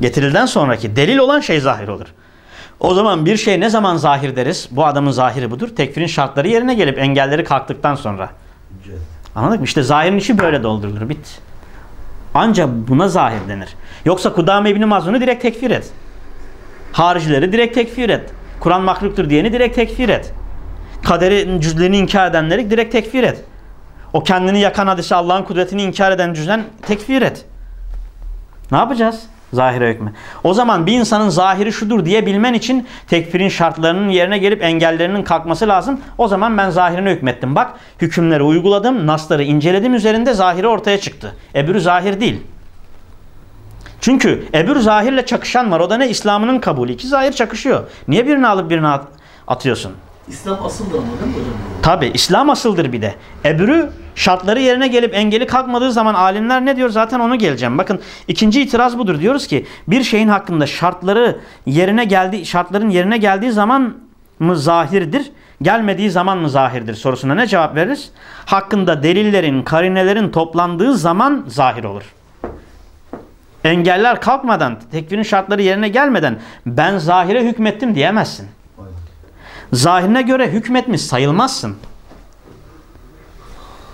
Getirilden sonraki delil olan şey zahir olur. O zaman bir şey ne zaman zahir deriz? Bu adamın zahiri budur. Tekfirin şartları yerine gelip engelleri kalktıktan sonra. Anladık mı? İşte zahirin işi böyle doldurulur. Bit. Ancak buna zahir denir. Yoksa Kudame İbni Mazun'u direkt tekfir et. Haricileri direkt tekfir et. Kur'an mahluktur diyeni direkt tekfir et. Kaderin cüzlerini inkar edenleri direkt tekfir et. O kendini yakan hadisi Allah'ın kudretini inkar eden cüzlen tekfir et. Ne yapacağız? Zahire hükmü. O zaman bir insanın zahiri şudur diyebilmen için tekfirin şartlarının yerine gelip engellerinin kalkması lazım. O zaman ben zahirine hükmettim. Bak hükümleri uyguladım, nasları inceledim üzerinde zahiri ortaya çıktı. Ebürü zahir değil. Çünkü ebür zahirle çakışan var. O da ne? İslam'ının kabulü. İki zahir çakışıyor. Niye birini alıp birini at atıyorsun? İslam asıldır ama değil mi hocam? Tabi İslam asıldır bir de. Ebürü şartları yerine gelip engeli kalkmadığı zaman alimler ne diyor zaten onu geleceğim. Bakın ikinci itiraz budur. Diyoruz ki bir şeyin hakkında şartları yerine geldiği şartların yerine geldiği zaman mı zahirdir? Gelmediği zaman mı zahirdir sorusuna ne cevap veririz? Hakkında delillerin, karinelerin toplandığı zaman zahir olur. Engeller kalkmadan, tekfirin şartları yerine gelmeden ben zahire hükmettim diyemezsin. Zahirine göre hükmetmiş sayılmazsın.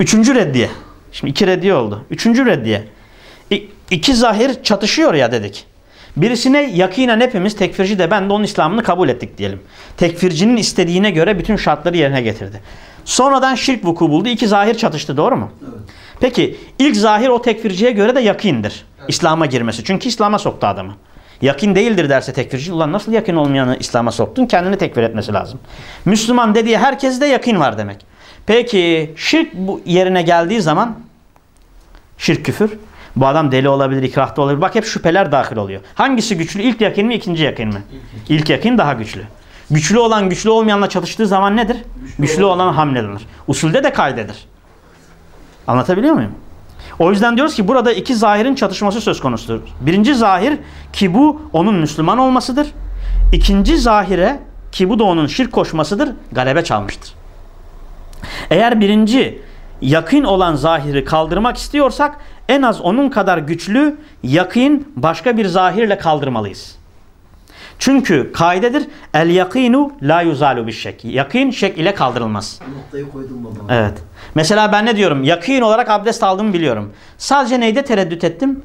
Üçüncü reddiye. Şimdi iki reddiye oldu. Üçüncü reddiye. İ iki zahir çatışıyor ya dedik. Birisine yakinen hepimiz tekfirci de ben de onun İslam'ını kabul ettik diyelim. Tekfircinin istediğine göre bütün şartları yerine getirdi. Sonradan şirk vuku buldu. İki zahir çatıştı doğru mu? Evet. Peki ilk zahir o tekfirciye göre de yakindir. İslam'a girmesi. Çünkü İslam'a soktu adamı. Yakin değildir derse tekfirci. Ulan nasıl yakin olmayanı İslam'a soktun? Kendini tekfir etmesi lazım. Müslüman dediği herkes de yakin var demek. Peki şirk bu yerine geldiği zaman şirk küfür. Bu adam deli olabilir, ikrahta olabilir. Bak hep şüpheler dahil oluyor. Hangisi güçlü? İlk yakin mi, ikinci yakin mi? İlk yakin daha güçlü. Güçlü olan güçlü olmayanla çalıştığı zaman nedir? Güçlü olan hamlelenir. Usulde de kaydedir. Anlatabiliyor muyum? O yüzden diyoruz ki burada iki zahirin çatışması söz konusudur. Birinci zahir ki bu onun Müslüman olmasıdır. İkinci zahire ki bu da onun şirk koşmasıdır. Galebe çalmıştır. Eğer birinci yakın olan zahiri kaldırmak istiyorsak en az onun kadar güçlü yakın başka bir zahirle kaldırmalıyız. Çünkü kaidedir el yakinu la yuzalu bir şek. Yakın şek ile kaldırılmaz. Noktayı koydum baba. Evet. Mesela ben ne diyorum? Yakın olarak abdest aldığımı biliyorum. Sadece neyde tereddüt ettim?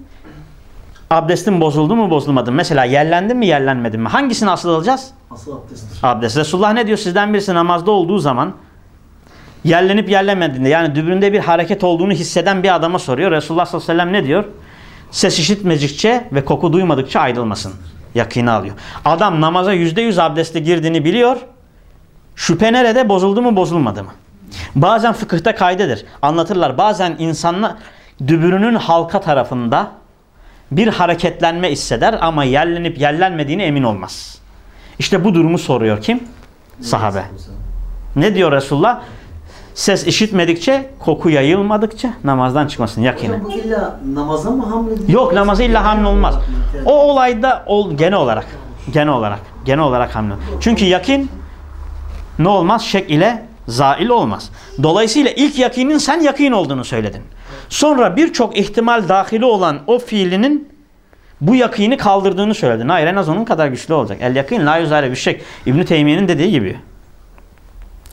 Abdestim bozuldu mu bozulmadı mı? Mesela yerlendim mi yerlenmedim mi? Hangisini asıl alacağız? Asıl abdesttir. Abdest. Resulullah ne diyor? Sizden birisi namazda olduğu zaman yerlenip yerlenmediğinde yani dübüründe bir hareket olduğunu hisseden bir adama soruyor. Resulullah sallallahu aleyhi ve sellem ne diyor? Ses işitmedikçe ve koku duymadıkça ayrılmasın. Yakını alıyor. Adam namaza yüzde yüz abdestle girdiğini biliyor. Şüphe nerede? Bozuldu mu bozulmadı mı? Bazen fıkıhta kaydedir. Anlatırlar. Bazen insanlar dübürünün halka tarafında bir hareketlenme hisseder ama yerlenip yerlenmediğine emin olmaz. İşte bu durumu soruyor kim? Sahabe. Ne diyor Resulullah? Ses işitmedikçe, koku yayılmadıkça namazdan çıkmasın. Hocam bu illa namaza mı hamlediyor? Yok namazı illa hamle olmaz. O olayda ol, genel olarak. Genel olarak. Genel olarak hamle. Çünkü yakin ne olmaz? Şek ile zail olmaz. Dolayısıyla ilk yakinin sen yakin olduğunu söyledin. Sonra birçok ihtimal dahili olan o fiilinin bu yakini kaldırdığını söyledin. Hayır en az onun kadar güçlü olacak. El yakin la yüzare bir şek. İbn-i Teymiye'nin dediği gibi.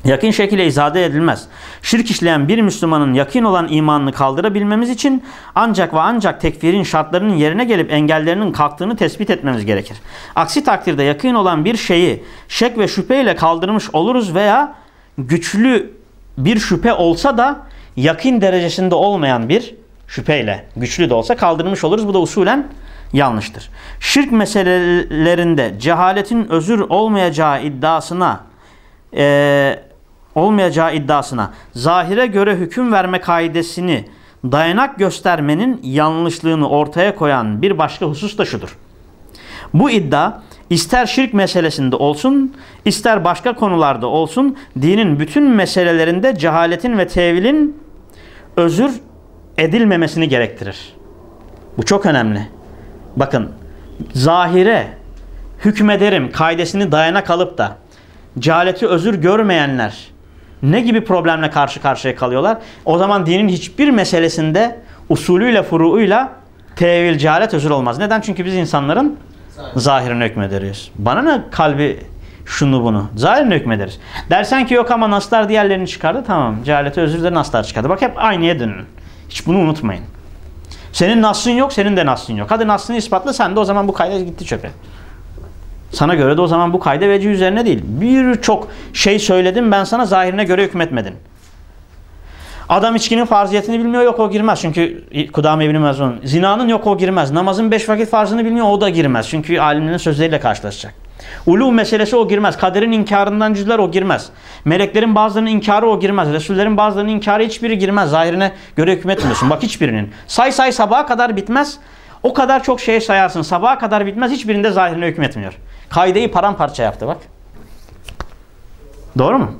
Yakin şekilde izade edilmez. Şirk işleyen bir Müslümanın yakin olan imanını kaldırabilmemiz için ancak ve ancak tekfirin şartlarının yerine gelip engellerinin kalktığını tespit etmemiz gerekir. Aksi takdirde yakin olan bir şeyi şek ve şüpheyle kaldırmış oluruz veya güçlü bir şüphe olsa da yakin derecesinde olmayan bir şüpheyle güçlü de olsa kaldırmış oluruz. Bu da usulen yanlıştır. Şirk meselelerinde cehaletin özür olmayacağı iddiasına e, olmayacağı iddiasına zahire göre hüküm verme kaidesini dayanak göstermenin yanlışlığını ortaya koyan bir başka husus da şudur. Bu iddia ister şirk meselesinde olsun, ister başka konularda olsun dinin bütün meselelerinde cehaletin ve tevilin özür edilmemesini gerektirir. Bu çok önemli. Bakın zahire hükmederim kaidesini dayanak alıp da cehaleti özür görmeyenler ne gibi problemle karşı karşıya kalıyorlar? O zaman dinin hiçbir meselesinde usulüyle furuuyla tevil cehalet özür olmaz. Neden? Çünkü biz insanların zahirine hükmederiz. Bana ne kalbi şunu bunu. Zahirine hükmederiz. Dersen ki yok ama naslar diğerlerini çıkardı. Tamam. Cehalete özür de naslar çıkardı. Bak hep aynıya dönün. Hiç bunu unutmayın. Senin naslın yok, senin de naslın yok. Hadi naslını ispatla sen de o zaman bu kayda gitti çöpe. Sana göre de o zaman bu kayda veci üzerine değil. Birçok şey söyledim ben sana zahirine göre hükmetmedin. Adam içkinin farziyetini bilmiyor yok o girmez. Çünkü Kudame İbni Mezun. Zinanın yok o girmez. Namazın beş vakit farzını bilmiyor o da girmez. Çünkü alimlerin sözleriyle karşılaşacak. Ulu meselesi o girmez. Kaderin inkarından cüzler o girmez. Meleklerin bazılarının inkarı o girmez. Resullerin bazılarının inkarı hiçbiri girmez. Zahirine göre hükmetmiyorsun. Bak hiçbirinin. Say say sabaha kadar bitmez. O kadar çok şey sayarsın. Sabaha kadar bitmez. Hiçbirinde zahirine hükmetmiyor. Kaideyi paramparça yaptı bak. Doğru mu?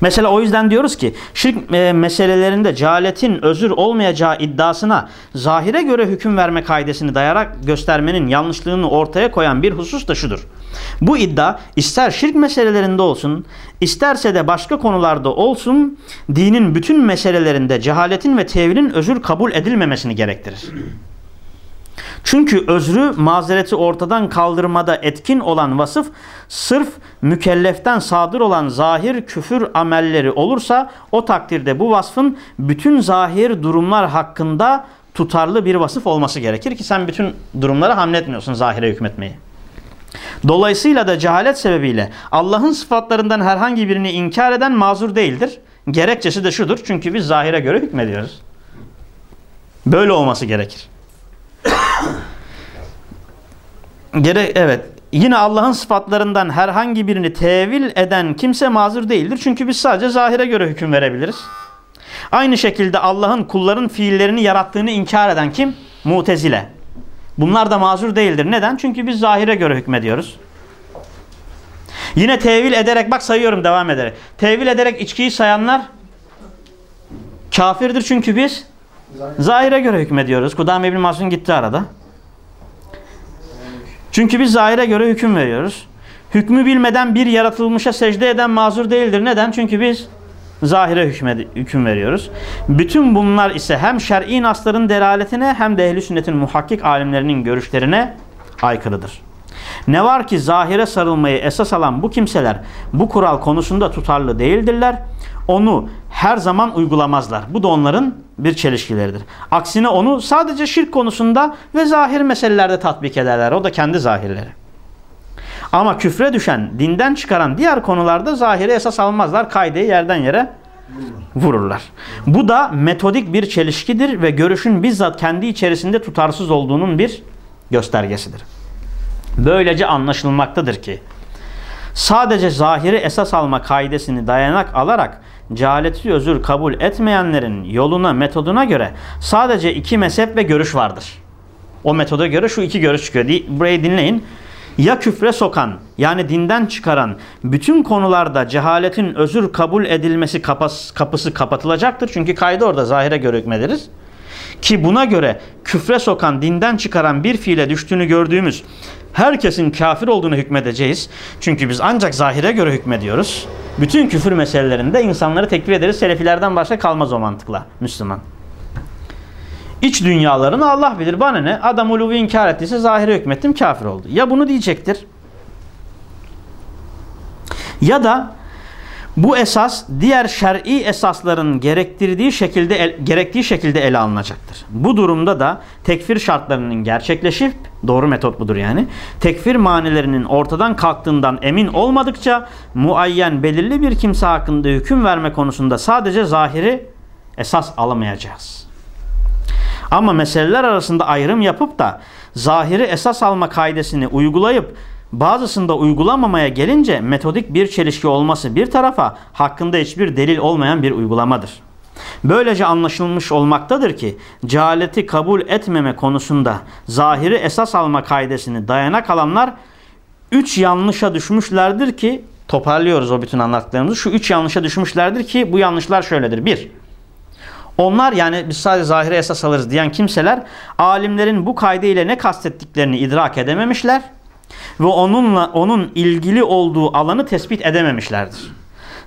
Mesela o yüzden diyoruz ki şirk e, meselelerinde cehaletin özür olmayacağı iddiasına zahire göre hüküm verme kaidesini dayarak göstermenin yanlışlığını ortaya koyan bir husus da şudur. Bu iddia ister şirk meselelerinde olsun isterse de başka konularda olsun dinin bütün meselelerinde cehaletin ve tevilin özür kabul edilmemesini gerektirir. Çünkü özrü mazereti ortadan kaldırmada etkin olan vasıf sırf mükelleften sadır olan zahir küfür amelleri olursa o takdirde bu vasfın bütün zahir durumlar hakkında tutarlı bir vasıf olması gerekir ki sen bütün durumlara hamletmiyorsun zahire hükmetmeyi. Dolayısıyla da cehalet sebebiyle Allah'ın sıfatlarından herhangi birini inkar eden mazur değildir. Gerekçesi de şudur çünkü biz zahire göre hükmediyoruz. Böyle olması gerekir. Gerek evet. Yine Allah'ın sıfatlarından herhangi birini tevil eden kimse mazur değildir. Çünkü biz sadece zahire göre hüküm verebiliriz. Aynı şekilde Allah'ın kulların fiillerini yarattığını inkar eden kim? Mutezile. Bunlar da mazur değildir. Neden? Çünkü biz zahire göre hükmediyoruz. Yine tevil ederek bak sayıyorum devam ederek. Tevil ederek içkiyi sayanlar kafirdir çünkü biz zahire göre hükmediyoruz. Kudam İbn Masum gitti arada. Çünkü biz zahire göre hüküm veriyoruz. Hükmü bilmeden bir yaratılmışa secde eden mazur değildir. Neden? Çünkü biz zahire hükme, hüküm veriyoruz. Bütün bunlar ise hem şer'i nasların delaletine hem de ehl sünnetin muhakkik alimlerinin görüşlerine aykırıdır. Ne var ki zahire sarılmayı esas alan bu kimseler bu kural konusunda tutarlı değildirler. Onu her zaman uygulamazlar. Bu da onların bir çelişkileridir. Aksine onu sadece şirk konusunda ve zahir meselelerde tatbik ederler. O da kendi zahirleri. Ama küfre düşen, dinden çıkaran diğer konularda zahire esas almazlar. Kaydeyi yerden yere vururlar. Bu da metodik bir çelişkidir ve görüşün bizzat kendi içerisinde tutarsız olduğunun bir göstergesidir. Böylece anlaşılmaktadır ki sadece zahiri esas alma kaidesini dayanak alarak cehaleti özür kabul etmeyenlerin yoluna, metoduna göre sadece iki mezhep ve görüş vardır. O metoda göre şu iki görüş çıkıyor. Burayı dinleyin. Ya küfre sokan yani dinden çıkaran bütün konularda cehaletin özür kabul edilmesi kapısı, kapatılacaktır. Çünkü kaydı orada zahire göre hükmederiz. Ki buna göre küfre sokan, dinden çıkaran bir fiile düştüğünü gördüğümüz herkesin kafir olduğunu hükmedeceğiz. Çünkü biz ancak zahire göre hükmediyoruz. Bütün küfür meselelerinde insanları tekfir ederiz. Selefilerden başka kalmaz o mantıkla Müslüman. İç dünyalarını Allah bilir. Bana ne? Adam uluvu inkar ettiyse zahire hükmettim kafir oldu. Ya bunu diyecektir. Ya da bu esas diğer şer'i esasların gerektirdiği şekilde gerektiği şekilde ele alınacaktır. Bu durumda da tekfir şartlarının gerçekleşip doğru metot budur yani. Tekfir manilerinin ortadan kalktığından emin olmadıkça muayyen belirli bir kimse hakkında hüküm verme konusunda sadece zahiri esas alamayacağız. Ama meseleler arasında ayrım yapıp da zahiri esas alma kaidesini uygulayıp bazısında uygulamamaya gelince metodik bir çelişki olması bir tarafa hakkında hiçbir delil olmayan bir uygulamadır. Böylece anlaşılmış olmaktadır ki cehaleti kabul etmeme konusunda zahiri esas alma kaidesini dayanak alanlar üç yanlışa düşmüşlerdir ki toparlıyoruz o bütün anlattıklarımızı. Şu üç yanlışa düşmüşlerdir ki bu yanlışlar şöyledir. Bir, onlar yani biz sadece zahire esas alırız diyen kimseler alimlerin bu kaydı ne kastettiklerini idrak edememişler ve onunla onun ilgili olduğu alanı tespit edememişlerdir.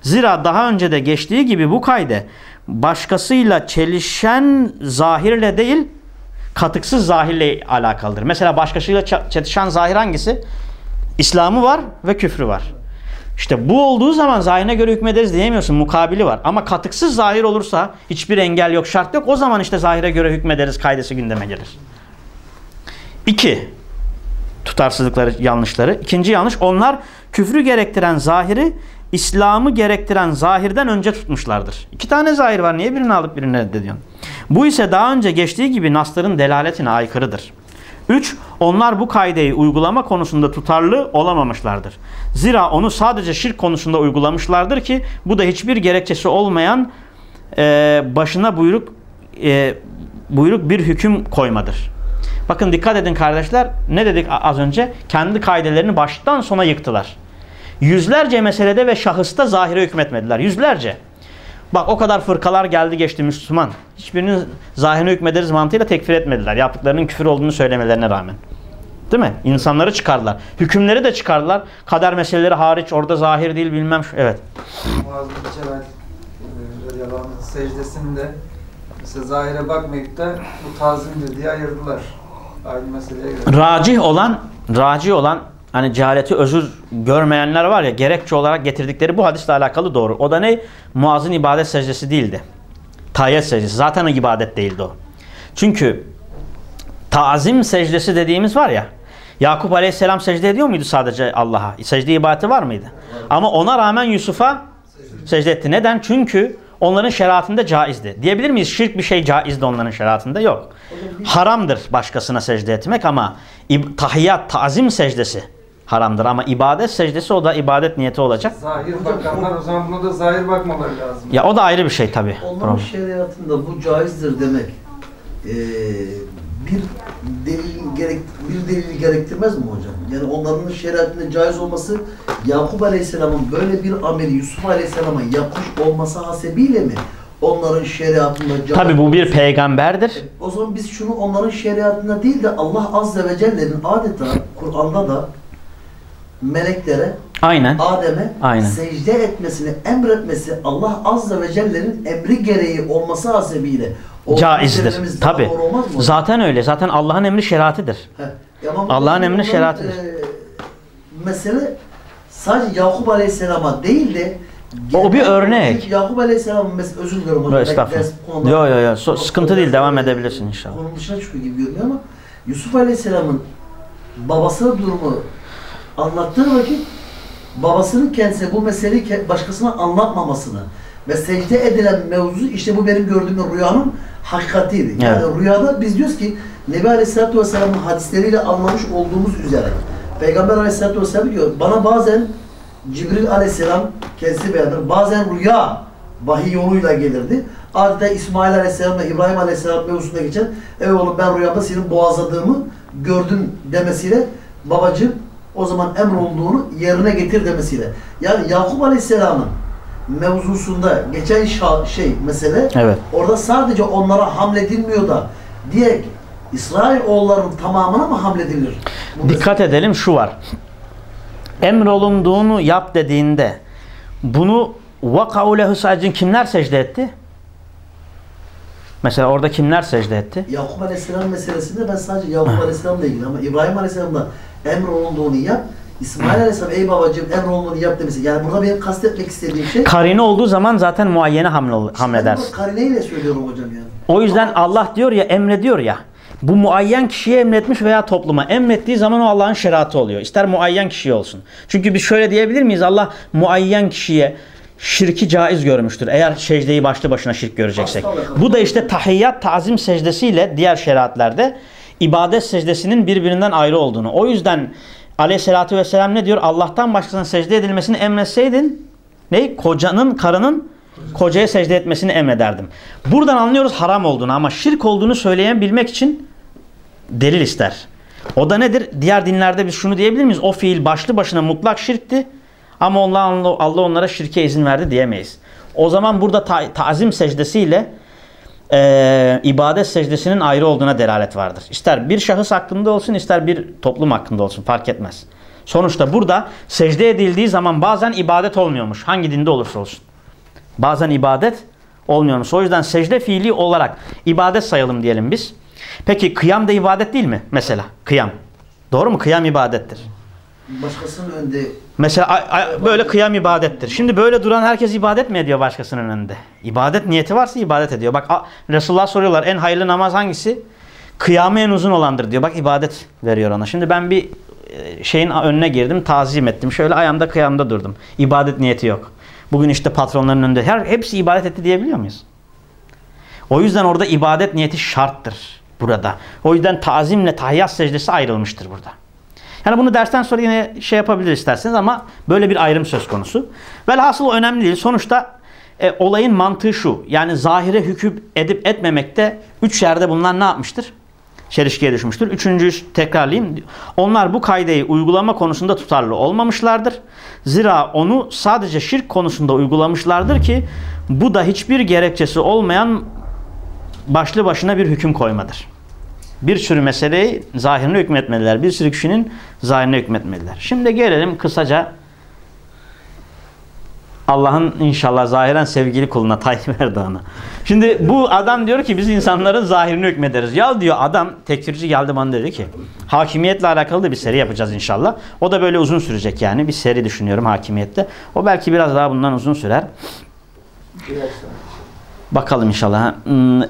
Zira daha önce de geçtiği gibi bu kayde başkasıyla çelişen zahirle değil katıksız zahirle alakalıdır. Mesela başkasıyla çatışan zahir hangisi? İslamı var ve küfrü var. İşte bu olduğu zaman zahirine göre hükmederiz diyemiyorsun. Mukabili var. Ama katıksız zahir olursa hiçbir engel yok, şart yok. O zaman işte zahire göre hükmederiz kaydesi gündeme gelir. İki, tutarsızlıkları, yanlışları. İkinci yanlış, onlar küfrü gerektiren zahiri İslam'ı gerektiren zahirden önce tutmuşlardır. İki tane zahir var. Niye birini alıp birini reddediyorsun? Bu ise daha önce geçtiği gibi nasların delaletine aykırıdır. 3. Onlar bu kaideyi uygulama konusunda tutarlı olamamışlardır. Zira onu sadece şirk konusunda uygulamışlardır ki bu da hiçbir gerekçesi olmayan e, başına buyruk e, buyruk bir hüküm koymadır. Bakın dikkat edin kardeşler. Ne dedik az önce? Kendi kaidelerini baştan sona yıktılar. Yüzlerce meselede ve şahısta zahire hükmetmediler. Yüzlerce. Bak o kadar fırkalar geldi geçti Müslüman. Hiçbirinin zahirine hükmederiz mantığıyla tekfir etmediler. Yaptıklarının küfür olduğunu söylemelerine rağmen. Değil mi? İnsanları çıkardılar. Hükümleri de çıkardılar. Kader meseleleri hariç orada zahir değil bilmem. Şu. Evet. Muazzam Celal e, secdesinde mesela zahire bakmayıp da bu tazimdir diye ayırdılar. Aynı meseleye göre. Racih olan, racih olan hani cehaleti özür görmeyenler var ya gerekçe olarak getirdikleri bu hadisle alakalı doğru. O da ne? Muaz'ın ibadet secdesi değildi. Tayyet secdesi. Zaten o ibadet değildi o. Çünkü tazim secdesi dediğimiz var ya Yakup Aleyhisselam secde ediyor muydu sadece Allah'a? Secde ibadeti var mıydı? Ama ona rağmen Yusuf'a secde etti. Neden? Çünkü onların şeriatında caizdi. Diyebilir miyiz? Şirk bir şey caizdi onların şeriatında. Yok. Haramdır başkasına secde etmek ama tahiyyat, tazim secdesi haramdır ama ibadet secdesi o da ibadet niyeti olacak. Zahir bakanlar o zaman buna da zahir bakmaları lazım. Ya o da ayrı bir şey tabi. Onların şeriatında bu caizdir demek ee, bir delil gerek bir delil gerektirmez mi hocam? Yani onların şeriatında caiz olması Yakup Aleyhisselam'ın böyle bir ameli Yusuf Aleyhisselam'a yapmış olması hasebiyle mi? Onların şeriatında caiz Tabi bu bir peygamberdir. E, o zaman biz şunu onların şeriatında değil de Allah Azze ve Celle'nin adeta Kur'an'da da meleklere, Aynen. Adem'e Aynen. secde etmesini emretmesi Allah Azze ve Celle'nin emri gereği olması hasebiyle caizdir. Tabi. Zaten öyle. Zaten Allah'ın emri şeratidir. Allah'ın emri şeratidir. E, mesele sadece Yakup Aleyhisselam'a değil de o bir örnek. Yakup Aleyhisselam'ın mesela özür diliyorum hocam. Estağfurullah. Yok yok yok. So, sıkıntı değil. Devam edebilirsin inşallah. Konunun dışına çıkıyor gibi görünüyor ama Yusuf Aleyhisselam'ın babasının durumu anlattığı vakit babasının kendisine bu meseleyi başkasına anlatmamasını ve secde edilen mevzu işte bu benim gördüğüm rüyanın hakikatiydi. Yani evet. rüyada biz diyoruz ki Nebi Aleyhisselatü Vesselam'ın hadisleriyle anlamış olduğumuz üzere Peygamber Aleyhisselatü Vesselam diyor bana bazen Cibril Aleyhisselam kendisi beyanır. Bazen rüya vahiy yoluyla gelirdi. Adeta İsmail Aleyhisselam ve İbrahim Aleyhisselam mevzusunda geçen ey oğlum ben rüyamda senin boğazladığımı gördüm demesiyle babacığım o zaman emrolduğunu yerine getir demesiyle. Yani Yakup Aleyhisselam'ın mevzusunda geçen şey mesele Evet. orada sadece onlara hamledilmiyor da diye İsrail oğullarının tamamına mı hamledilir? Bu Dikkat edelim şu var. Emrolunduğunu yap dediğinde bunu vakau lehu sadece kimler secde etti? Mesela orada kimler secde etti? Yakup Aleyhisselam meselesinde ben sadece Yakup Aleyhisselam'la ilgili ama İbrahim Aleyhisselam'da emrolunduğunu yap, İsmail Aleyhisselam ey babacığım emrolunduğunu yap demesi. Yani burada benim kastetmek istediğim şey Karine olduğu zaman zaten muayyene hamle, hamledersin. Bunu karineyle söylüyorum hocam yani. O yüzden Allah diyor ya emrediyor ya. Bu muayyen kişiye emretmiş veya topluma emrettiği zaman o Allah'ın şeriatı oluyor. İster muayyen kişiye olsun. Çünkü biz şöyle diyebilir miyiz? Allah muayyen kişiye şirki caiz görmüştür. Eğer secdeyi başlı başına şirk göreceksek. Bu da işte tahiyyat tazim secdesiyle diğer şeriatlerde ibadet secdesinin birbirinden ayrı olduğunu. O yüzden aleyhissalatü vesselam ne diyor? Allah'tan başkasına secde edilmesini emretseydin ne? Kocanın, karının kocaya secde etmesini emrederdim. Buradan anlıyoruz haram olduğunu ama şirk olduğunu söyleyen bilmek için delil ister. O da nedir? Diğer dinlerde biz şunu diyebilir miyiz? O fiil başlı başına mutlak şirkti ama Allah, onlara şirke izin verdi diyemeyiz. O zaman burada ta- tazim secdesiyle e, ibadet secdesinin ayrı olduğuna delalet vardır. İster bir şahıs hakkında olsun ister bir toplum hakkında olsun fark etmez. Sonuçta burada secde edildiği zaman bazen ibadet olmuyormuş. Hangi dinde olursa olsun. Bazen ibadet olmuyormuş. O yüzden secde fiili olarak ibadet sayalım diyelim biz. Peki kıyam da ibadet değil mi? Mesela kıyam. Doğru mu? Kıyam ibadettir. Başkasının önünde Mesela ay- ay- böyle kıyam ibadettir. Şimdi böyle duran herkes ibadet mi ediyor başkasının önünde? İbadet niyeti varsa ibadet ediyor. Bak a- Resulullah soruyorlar en hayırlı namaz hangisi? Kıyamı en uzun olandır diyor. Bak ibadet veriyor ona. Şimdi ben bir e, şeyin önüne girdim, tazim ettim. Şöyle ayağımda kıyamda durdum. İbadet niyeti yok. Bugün işte patronların önünde her hepsi ibadet etti diyebiliyor muyuz? O yüzden orada ibadet niyeti şarttır burada. O yüzden tazimle tahiyyat secdesi ayrılmıştır burada. Yani bunu dersten sonra yine şey yapabilir isterseniz ama böyle bir ayrım söz konusu. Velhasıl önemli değil. Sonuçta e, olayın mantığı şu. Yani zahire hüküm edip etmemekte üç yerde bunlar ne yapmıştır? Çelişkiye düşmüştür. Üçüncüyü tekrarlayayım. Onlar bu kaydeyi uygulama konusunda tutarlı olmamışlardır. Zira onu sadece şirk konusunda uygulamışlardır ki bu da hiçbir gerekçesi olmayan başlı başına bir hüküm koymadır. Bir sürü meseleyi zahirine hükmetmediler. Bir sürü kişinin zahirine hükmetmediler. Şimdi gelelim kısaca Allah'ın inşallah zahiren sevgili kuluna Tayyip Erdoğan'a. Şimdi bu adam diyor ki biz insanların zahirini hükmederiz. Ya diyor adam tekfirci geldi bana dedi ki hakimiyetle alakalı da bir seri yapacağız inşallah. O da böyle uzun sürecek yani. Bir seri düşünüyorum hakimiyette. O belki biraz daha bundan uzun sürer. Bakalım inşallah. Hmm,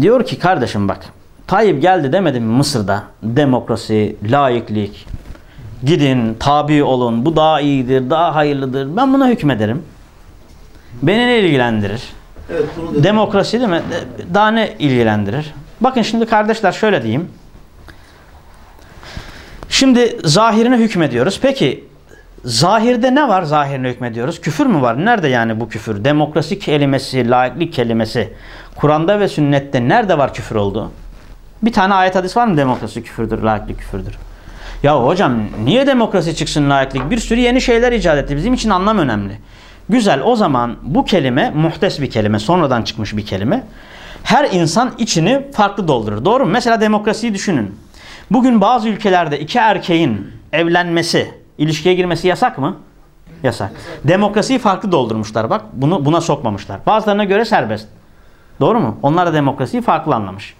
diyor ki kardeşim bak. Tayyip geldi demedim mi Mısır'da? Demokrasi, laiklik. Gidin, tabi olun. Bu daha iyidir, daha hayırlıdır. Ben buna hükmederim. Beni ne ilgilendirir? evet Demokrasi değil mi? Daha ne ilgilendirir? Bakın şimdi kardeşler şöyle diyeyim. Şimdi zahirine hükmediyoruz. Peki zahirde ne var zahirine hükmediyoruz? Küfür mü var? Nerede yani bu küfür? Demokrasi kelimesi, laiklik kelimesi Kur'an'da ve sünnette nerede var küfür olduğu? Bir tane ayet hadis var mı demokrasi küfürdür, laiklik küfürdür? Ya hocam niye demokrasi çıksın laiklik? Bir sürü yeni şeyler icat etti. Bizim için anlam önemli. Güzel o zaman bu kelime muhtes bir kelime. Sonradan çıkmış bir kelime. Her insan içini farklı doldurur. Doğru mu? Mesela demokrasiyi düşünün. Bugün bazı ülkelerde iki erkeğin evlenmesi, ilişkiye girmesi yasak mı? Yasak. Demokrasiyi farklı doldurmuşlar bak. Bunu buna sokmamışlar. Bazılarına göre serbest. Doğru mu? Onlar da demokrasiyi farklı anlamış.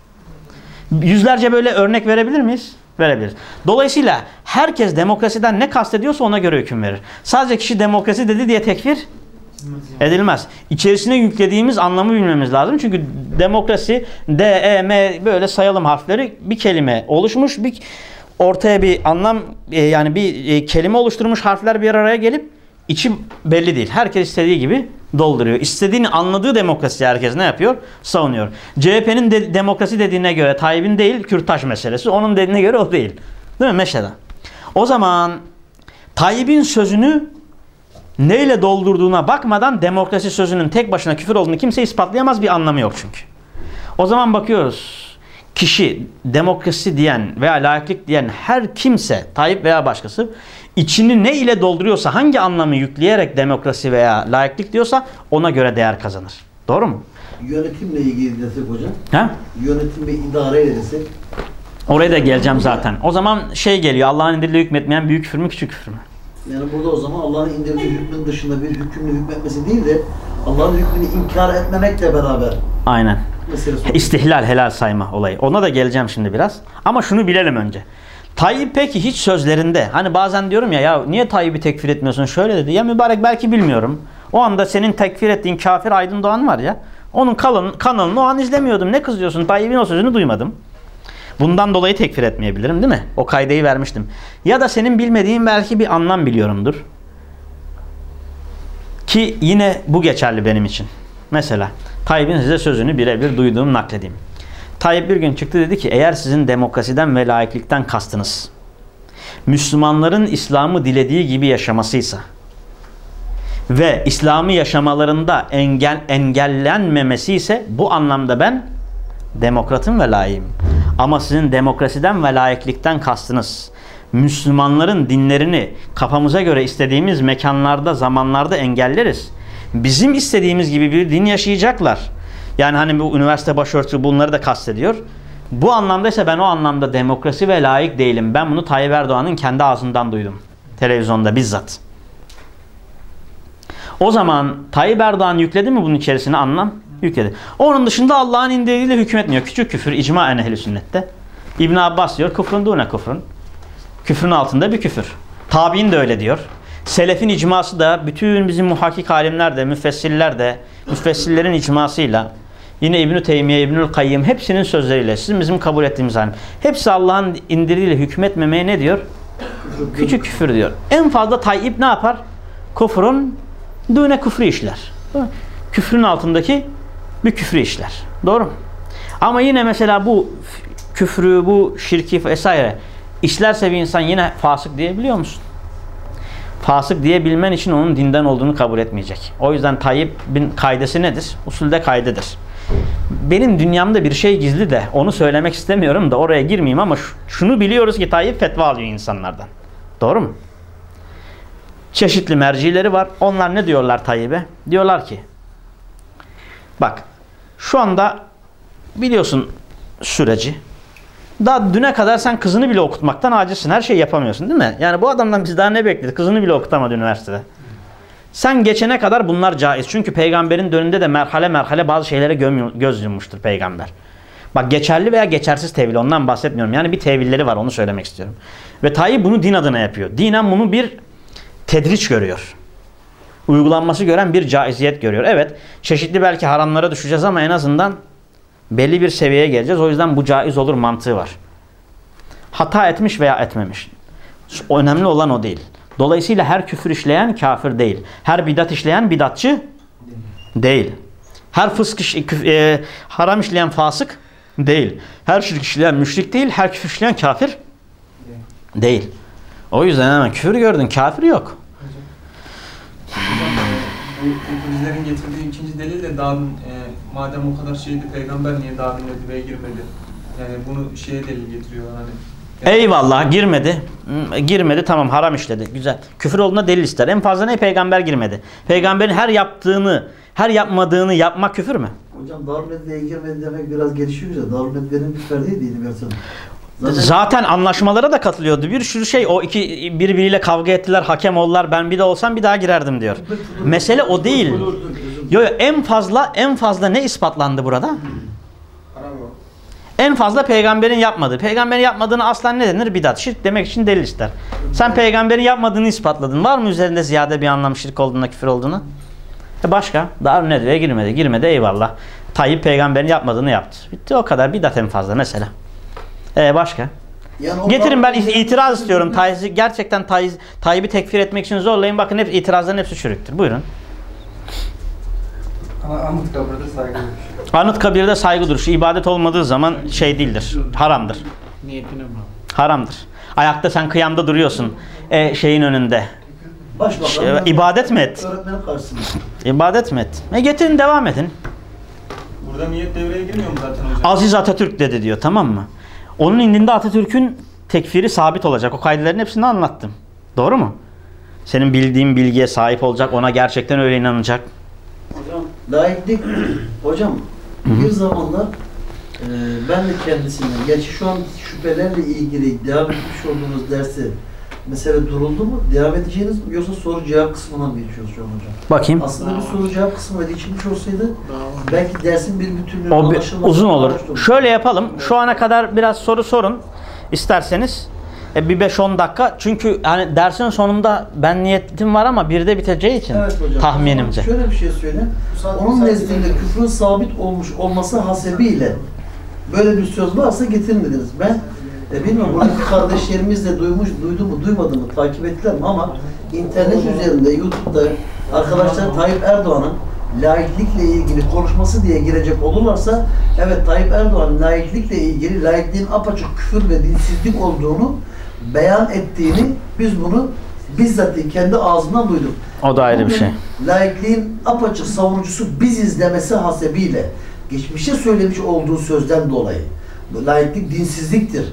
Yüzlerce böyle örnek verebilir miyiz? Verebiliriz. Dolayısıyla herkes demokrasiden ne kastediyorsa ona göre hüküm verir. Sadece kişi demokrasi dedi diye tekfir edilmez. İçerisine yüklediğimiz anlamı bilmemiz lazım. Çünkü demokrasi D, E, M böyle sayalım harfleri bir kelime oluşmuş. Bir ortaya bir anlam e, yani bir e, kelime oluşturmuş harfler bir araya gelip içi belli değil. Herkes istediği gibi dolduruyor. İstediğini anladığı demokrasi herkes ne yapıyor? Savunuyor. CHP'nin de, demokrasi dediğine göre Tayyip'in değil Kürtaş meselesi. Onun dediğine göre o değil. Değil mi? Mesela. O zaman Tayyip'in sözünü neyle doldurduğuna bakmadan demokrasi sözünün tek başına küfür olduğunu kimse ispatlayamaz bir anlamı yok çünkü. O zaman bakıyoruz. kişi demokrasi diyen veya layıklık diyen her kimse Tayyip veya başkası içini ne ile dolduruyorsa hangi anlamı yükleyerek demokrasi veya layıklık diyorsa ona göre değer kazanır. Doğru mu? Yönetimle ilgili desek hocam. Ha? Yönetim ve idare desek. Oraya da geleceğim zaten. O zaman şey geliyor Allah'ın indirdiği hükmetmeyen büyük küfür mü küçük küfür mü? Yani burada o zaman Allah'ın indirdiği hükmün dışında bir hükümle hükmetmesi değil de Allah'ın hükmünü inkar etmemekle beraber Aynen. İstihlal helal sayma olayı. Ona da geleceğim şimdi biraz. Ama şunu bilelim önce. Tayyip peki hiç sözlerinde hani bazen diyorum ya ya niye Tayyip'i tekfir etmiyorsun şöyle dedi. Ya mübarek belki bilmiyorum. O anda senin tekfir ettiğin kafir Aydın Doğan var ya. Onun kalın, kanalını o an izlemiyordum. Ne kızıyorsun? Tayyip'in o sözünü duymadım. Bundan dolayı tekfir etmeyebilirim değil mi? O kaydeyi vermiştim. Ya da senin bilmediğin belki bir anlam biliyorumdur. Ki yine bu geçerli benim için. Mesela Tayyip'in size sözünü birebir duyduğum nakledeyim. Tayyip bir gün çıktı dedi ki eğer sizin demokrasiden ve laiklikten kastınız Müslümanların İslam'ı dilediği gibi yaşamasıysa ve İslam'ı yaşamalarında engel engellenmemesi ise bu anlamda ben demokratım ve layığım. Ama sizin demokrasiden ve laiklikten kastınız Müslümanların dinlerini kafamıza göre istediğimiz mekanlarda, zamanlarda engelleriz. Bizim istediğimiz gibi bir din yaşayacaklar. Yani hani bu üniversite başörtüsü bunları da kastediyor. Bu anlamda ise ben o anlamda demokrasi ve layık değilim. Ben bunu Tayyip Erdoğan'ın kendi ağzından duydum. Televizyonda bizzat. O zaman Tayyip Erdoğan yükledi mi bunun içerisine anlam? Yükledi. Onun dışında Allah'ın indirdiğiyle hükmetmiyor. Küçük küfür icma en ehli sünnette. İbn Abbas diyor küfrün dune küfrün. Küfrün altında bir küfür. Tabi'in de öyle diyor. Selefin icması da bütün bizim muhakkik alimler de, müfessirler de, müfessirlerin icmasıyla yine İbn-i Teymiye, İbnül Kayyım hepsinin sözleriyle sizin bizim kabul ettiğimiz halim. Hepsi Allah'ın indirdiğiyle hükmetmemeye ne diyor? Küçük küfür diyor. En fazla Tayyip ne yapar? Kufrun düğüne küfrü işler. Küfrün altındaki bir küfrü işler. Doğru? Ama yine mesela bu küfrü, bu şirki vesaire işlerse bir insan yine fasık diyebiliyor musun? Fasık diyebilmen için onun dinden olduğunu kabul etmeyecek. O yüzden Tayyip'in kaidesi nedir? Usulde kaydedir. Benim dünyamda bir şey gizli de onu söylemek istemiyorum da oraya girmeyeyim ama şunu biliyoruz ki Tayyip fetva alıyor insanlardan. Doğru mu? Çeşitli mercileri var. Onlar ne diyorlar Tayyip'e? Diyorlar ki bak şu anda biliyorsun süreci daha düne kadar sen kızını bile okutmaktan acizsin. Her şeyi yapamıyorsun değil mi? Yani bu adamdan biz daha ne bekledik? Kızını bile okutamadı üniversitede. Sen geçene kadar bunlar caiz. Çünkü peygamberin dönünde de merhale merhale bazı şeylere göz yummuştur peygamber. Bak geçerli veya geçersiz tevil ondan bahsetmiyorum. Yani bir tevilleri var onu söylemek istiyorum. Ve Tayyip bunu din adına yapıyor. Dinen bunu bir tedriç görüyor. Uygulanması gören bir caiziyet görüyor. Evet çeşitli belki haramlara düşeceğiz ama en azından belli bir seviyeye geleceğiz. O yüzden bu caiz olur mantığı var. Hata etmiş veya etmemiş. Önemli olan o değil. Dolayısıyla her küfür işleyen kafir değil. Her bidat işleyen bidatçı değil. Her fısk iş, e, haram işleyen fasık değil. Her şirk işleyen müşrik değil. Her küfür işleyen kafir değil. O yüzden hemen küfür gördün. Kafir yok. Bizlerin getirdiği ikinci delil de Darun, e, madem o kadar şeydi peygamber niye Darun Nedve'ye girmedi? Yani bunu şeye delil getiriyorlar hani. Eyvallah girmedi. Girmedi tamam haram işledi. Güzel. Küfür olduğuna delil ister. En fazla ne peygamber girmedi. Peygamberin her yaptığını, her yapmadığını yapmak küfür mü? Hocam Nedve'ye girmedi demek biraz gelişiyor Nedve'nin bir ferdi değil versiyonu. Zaten Zaten anlaşmalara da katılıyordu. Bir sürü şey o iki birbiriyle kavga ettiler, hakem oldular. Ben bir de olsam bir daha girerdim diyor. Mesele o değil. Yo, yo, en fazla en fazla ne ispatlandı burada? En fazla peygamberin yapmadığı. Peygamberin yapmadığını aslan ne denir? Bidat. Şirk demek için delil ister. Sen peygamberin yapmadığını ispatladın. Var mı üzerinde ziyade bir anlam şirk olduğuna, küfür olduğuna? E başka? Darun Nedve'ye girmedi. Girmedi eyvallah. Tayyip peygamberin yapmadığını yaptı. Bitti o kadar. Bidat en fazla mesela. E başka? yani Getirin ben itiraz istiyorum. Tayyip'i gerçekten Tayyip, Tayyip'i tekfir etmek için zorlayın. Bakın hep itirazların hepsi çürüktür. Buyurun. Anıtkabir'de saygı duymuş. Anıtkabir'de saygı duruşu ibadet olmadığı zaman şey değildir. Haramdır. Niyetine bağlı. Haramdır. Ayakta sen kıyamda duruyorsun. E, şeyin önünde. Başbakan Şey, ibadet mi et? Öğretmenin karşısında. İbadet mi et? E getirin devam edin. Burada niyet devreye girmiyor mu zaten hocam? Aziz Atatürk dedi diyor tamam mı? Onun indinde Atatürk'ün tekfiri sabit olacak. O kaydelerin hepsini anlattım. Doğru mu? Senin bildiğin bilgiye sahip olacak, ona gerçekten öyle inanacak. Hocam laiklik hocam bir zamanlar e, ben de kendisinden gerçi şu an şüphelerle ilgili devam etmiş olduğunuz dersi mesele duruldu mu? Devam edeceğiniz mi? Yoksa soru cevap kısmına mı geçiyoruz şu an hocam? Bakayım. Aslında bir soru cevap kısmına geçilmiş olsaydı belki dersin bir bütünlüğü O bir- uzun olur. Şöyle yapalım. Şu ana kadar biraz soru sorun isterseniz. E, bir 5-10 dakika. Çünkü hani dersin sonunda ben niyetim var ama birde biteceği için Evet hocam. tahminimce. Şöyle bir şey söyleyeyim. Onun nezdinde küfrün sabit olmuş olması hasebiyle böyle bir söz varsa getirin dediniz. Ben e, bilmiyorum buradaki kardeşlerimiz de duymuş, duydu mu, duymadı mı, takip ettiler mi ama internet üzerinde, YouTube'da arkadaşlar Tayyip Erdoğan'ın laiklikle ilgili konuşması diye girecek olurlarsa evet Tayyip Erdoğan laiklikle ilgili laikliğin apaçık küfür ve dinsizlik olduğunu beyan ettiğini biz bunu bizzat kendi ağzından duyduk. O da ayrı bir Bugün şey. Laikliğin apaçık savunucusu biziz demesi hasebiyle geçmişe söylemiş olduğu sözden dolayı laiklik dinsizliktir.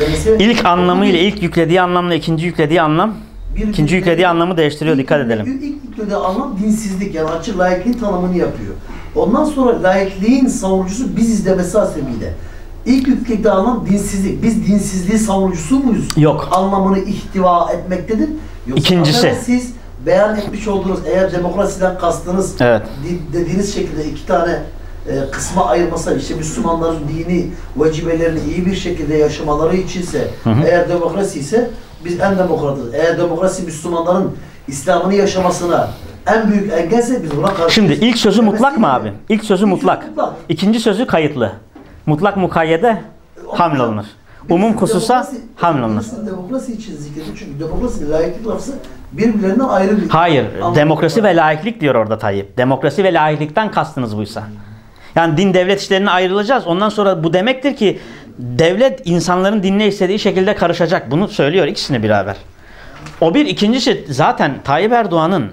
demesi İlk anlamıyla, ilk yüklediği anlamla ikinci yüklediği anlam Bir- ikinci yüklediği anlamı değiştiriyor. İlk Dikkat edelim. İlk yüklediği anlam dinsizlik yani açık laikliğin tanımını yapıyor. Ondan sonra laikliğin savunucusu biziz demesi hasebiyle. İlk yüklediği anlam dinsizlik. Biz dinsizliği savunucusu muyuz? Yok. Anlamını ihtiva etmektedir. Yoksa İkincisi. siz beyan etmiş olduğunuz eğer demokrasiden kastınız Evet. di- dediğiniz şekilde iki tane e, kısma ayırmasa işte Müslümanların dini vecibelerini iyi bir şekilde yaşamaları içinse hı. eğer demokrasi ise biz en demokratız. Eğer demokrasi Müslümanların İslam'ını yaşamasına en büyük engelse biz buna karşı. Şimdi ilk sözü mutlak mı abi? İlk sözü mutlak. İkinci sözü kayıtlı. Mutlak mukayyede hamle olunur. Umum hususa hamle olunur. Demokrasi için zikrediyor çünkü demokrasi layıklık lafzı birbirlerinden ayrı bir Hayır, demokrasi ve laiklik diyor orada Tayyip. Demokrasi ve laiklikten kastınız buysa. Yani din devlet işlerine ayrılacağız. Ondan sonra bu demektir ki devlet insanların dinine istediği şekilde karışacak. Bunu söylüyor ikisini beraber. O bir. ikincisi zaten Tayyip Erdoğan'ın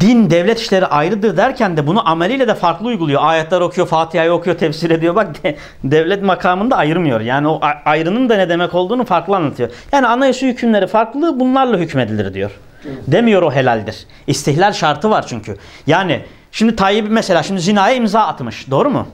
din devlet işleri ayrıdır derken de bunu ameliyle de farklı uyguluyor. Ayetler okuyor, Fatiha'yı okuyor, tefsir ediyor. Bak de- devlet makamında ayırmıyor. Yani o ayrının da ne demek olduğunu farklı anlatıyor. Yani anayasa hükümleri farklı bunlarla hükmedilir diyor. Demiyor o helaldir. İstihlal şartı var çünkü. Yani şimdi Tayyip mesela şimdi zinaya imza atmış. Doğru mu?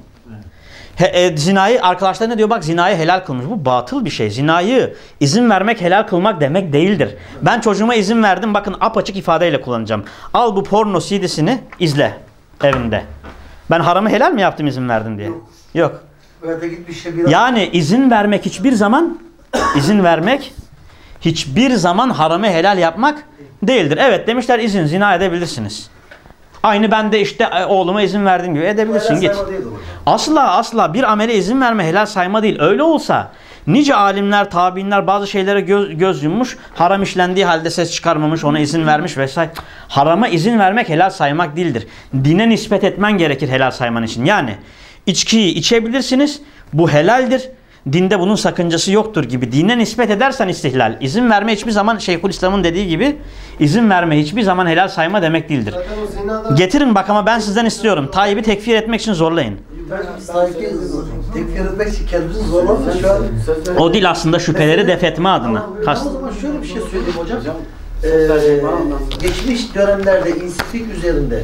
He, e, zinayı arkadaşlar ne diyor bak zinayı helal kılmış. Bu batıl bir şey. Zinayı izin vermek helal kılmak demek değildir. Ben çocuğuma izin verdim bakın apaçık ifadeyle kullanacağım. Al bu porno CD'sini izle evinde. Ben haramı helal mi yaptım izin verdim diye? Yok. Şey biraz Yani izin vermek hiçbir zaman izin vermek hiçbir zaman haramı helal yapmak değildir. Evet demişler izin zina edebilirsiniz. Aynı ben de işte e, oğluma izin verdiğim gibi edebilirsin git. Asla asla bir amele izin verme helal sayma değil. Öyle olsa nice alimler, tabiinler bazı şeylere göz, göz yummuş, haram işlendiği halde ses çıkarmamış, ona izin vermiş vesaire. Harama izin vermek helal saymak değildir. Dine nispet etmen gerekir helal sayman için. Yani içkiyi içebilirsiniz, bu helaldir. Dinde bunun sakıncası yoktur gibi dine nispet edersen istihlal. İzin verme hiçbir zaman Şeyhülislam'ın dediği gibi izin verme hiçbir zaman helal sayma demek değildir. Getirin bak ama ben sizden istiyorum. Tayyip'i tekfir etmek için zorlayın. O dil aslında şüpheleri def etme adına. Kast- o zaman şöyle bir şey söyleyeyim hocam. Ee, Ee, geçmiş dönemlerde insifik üzerinde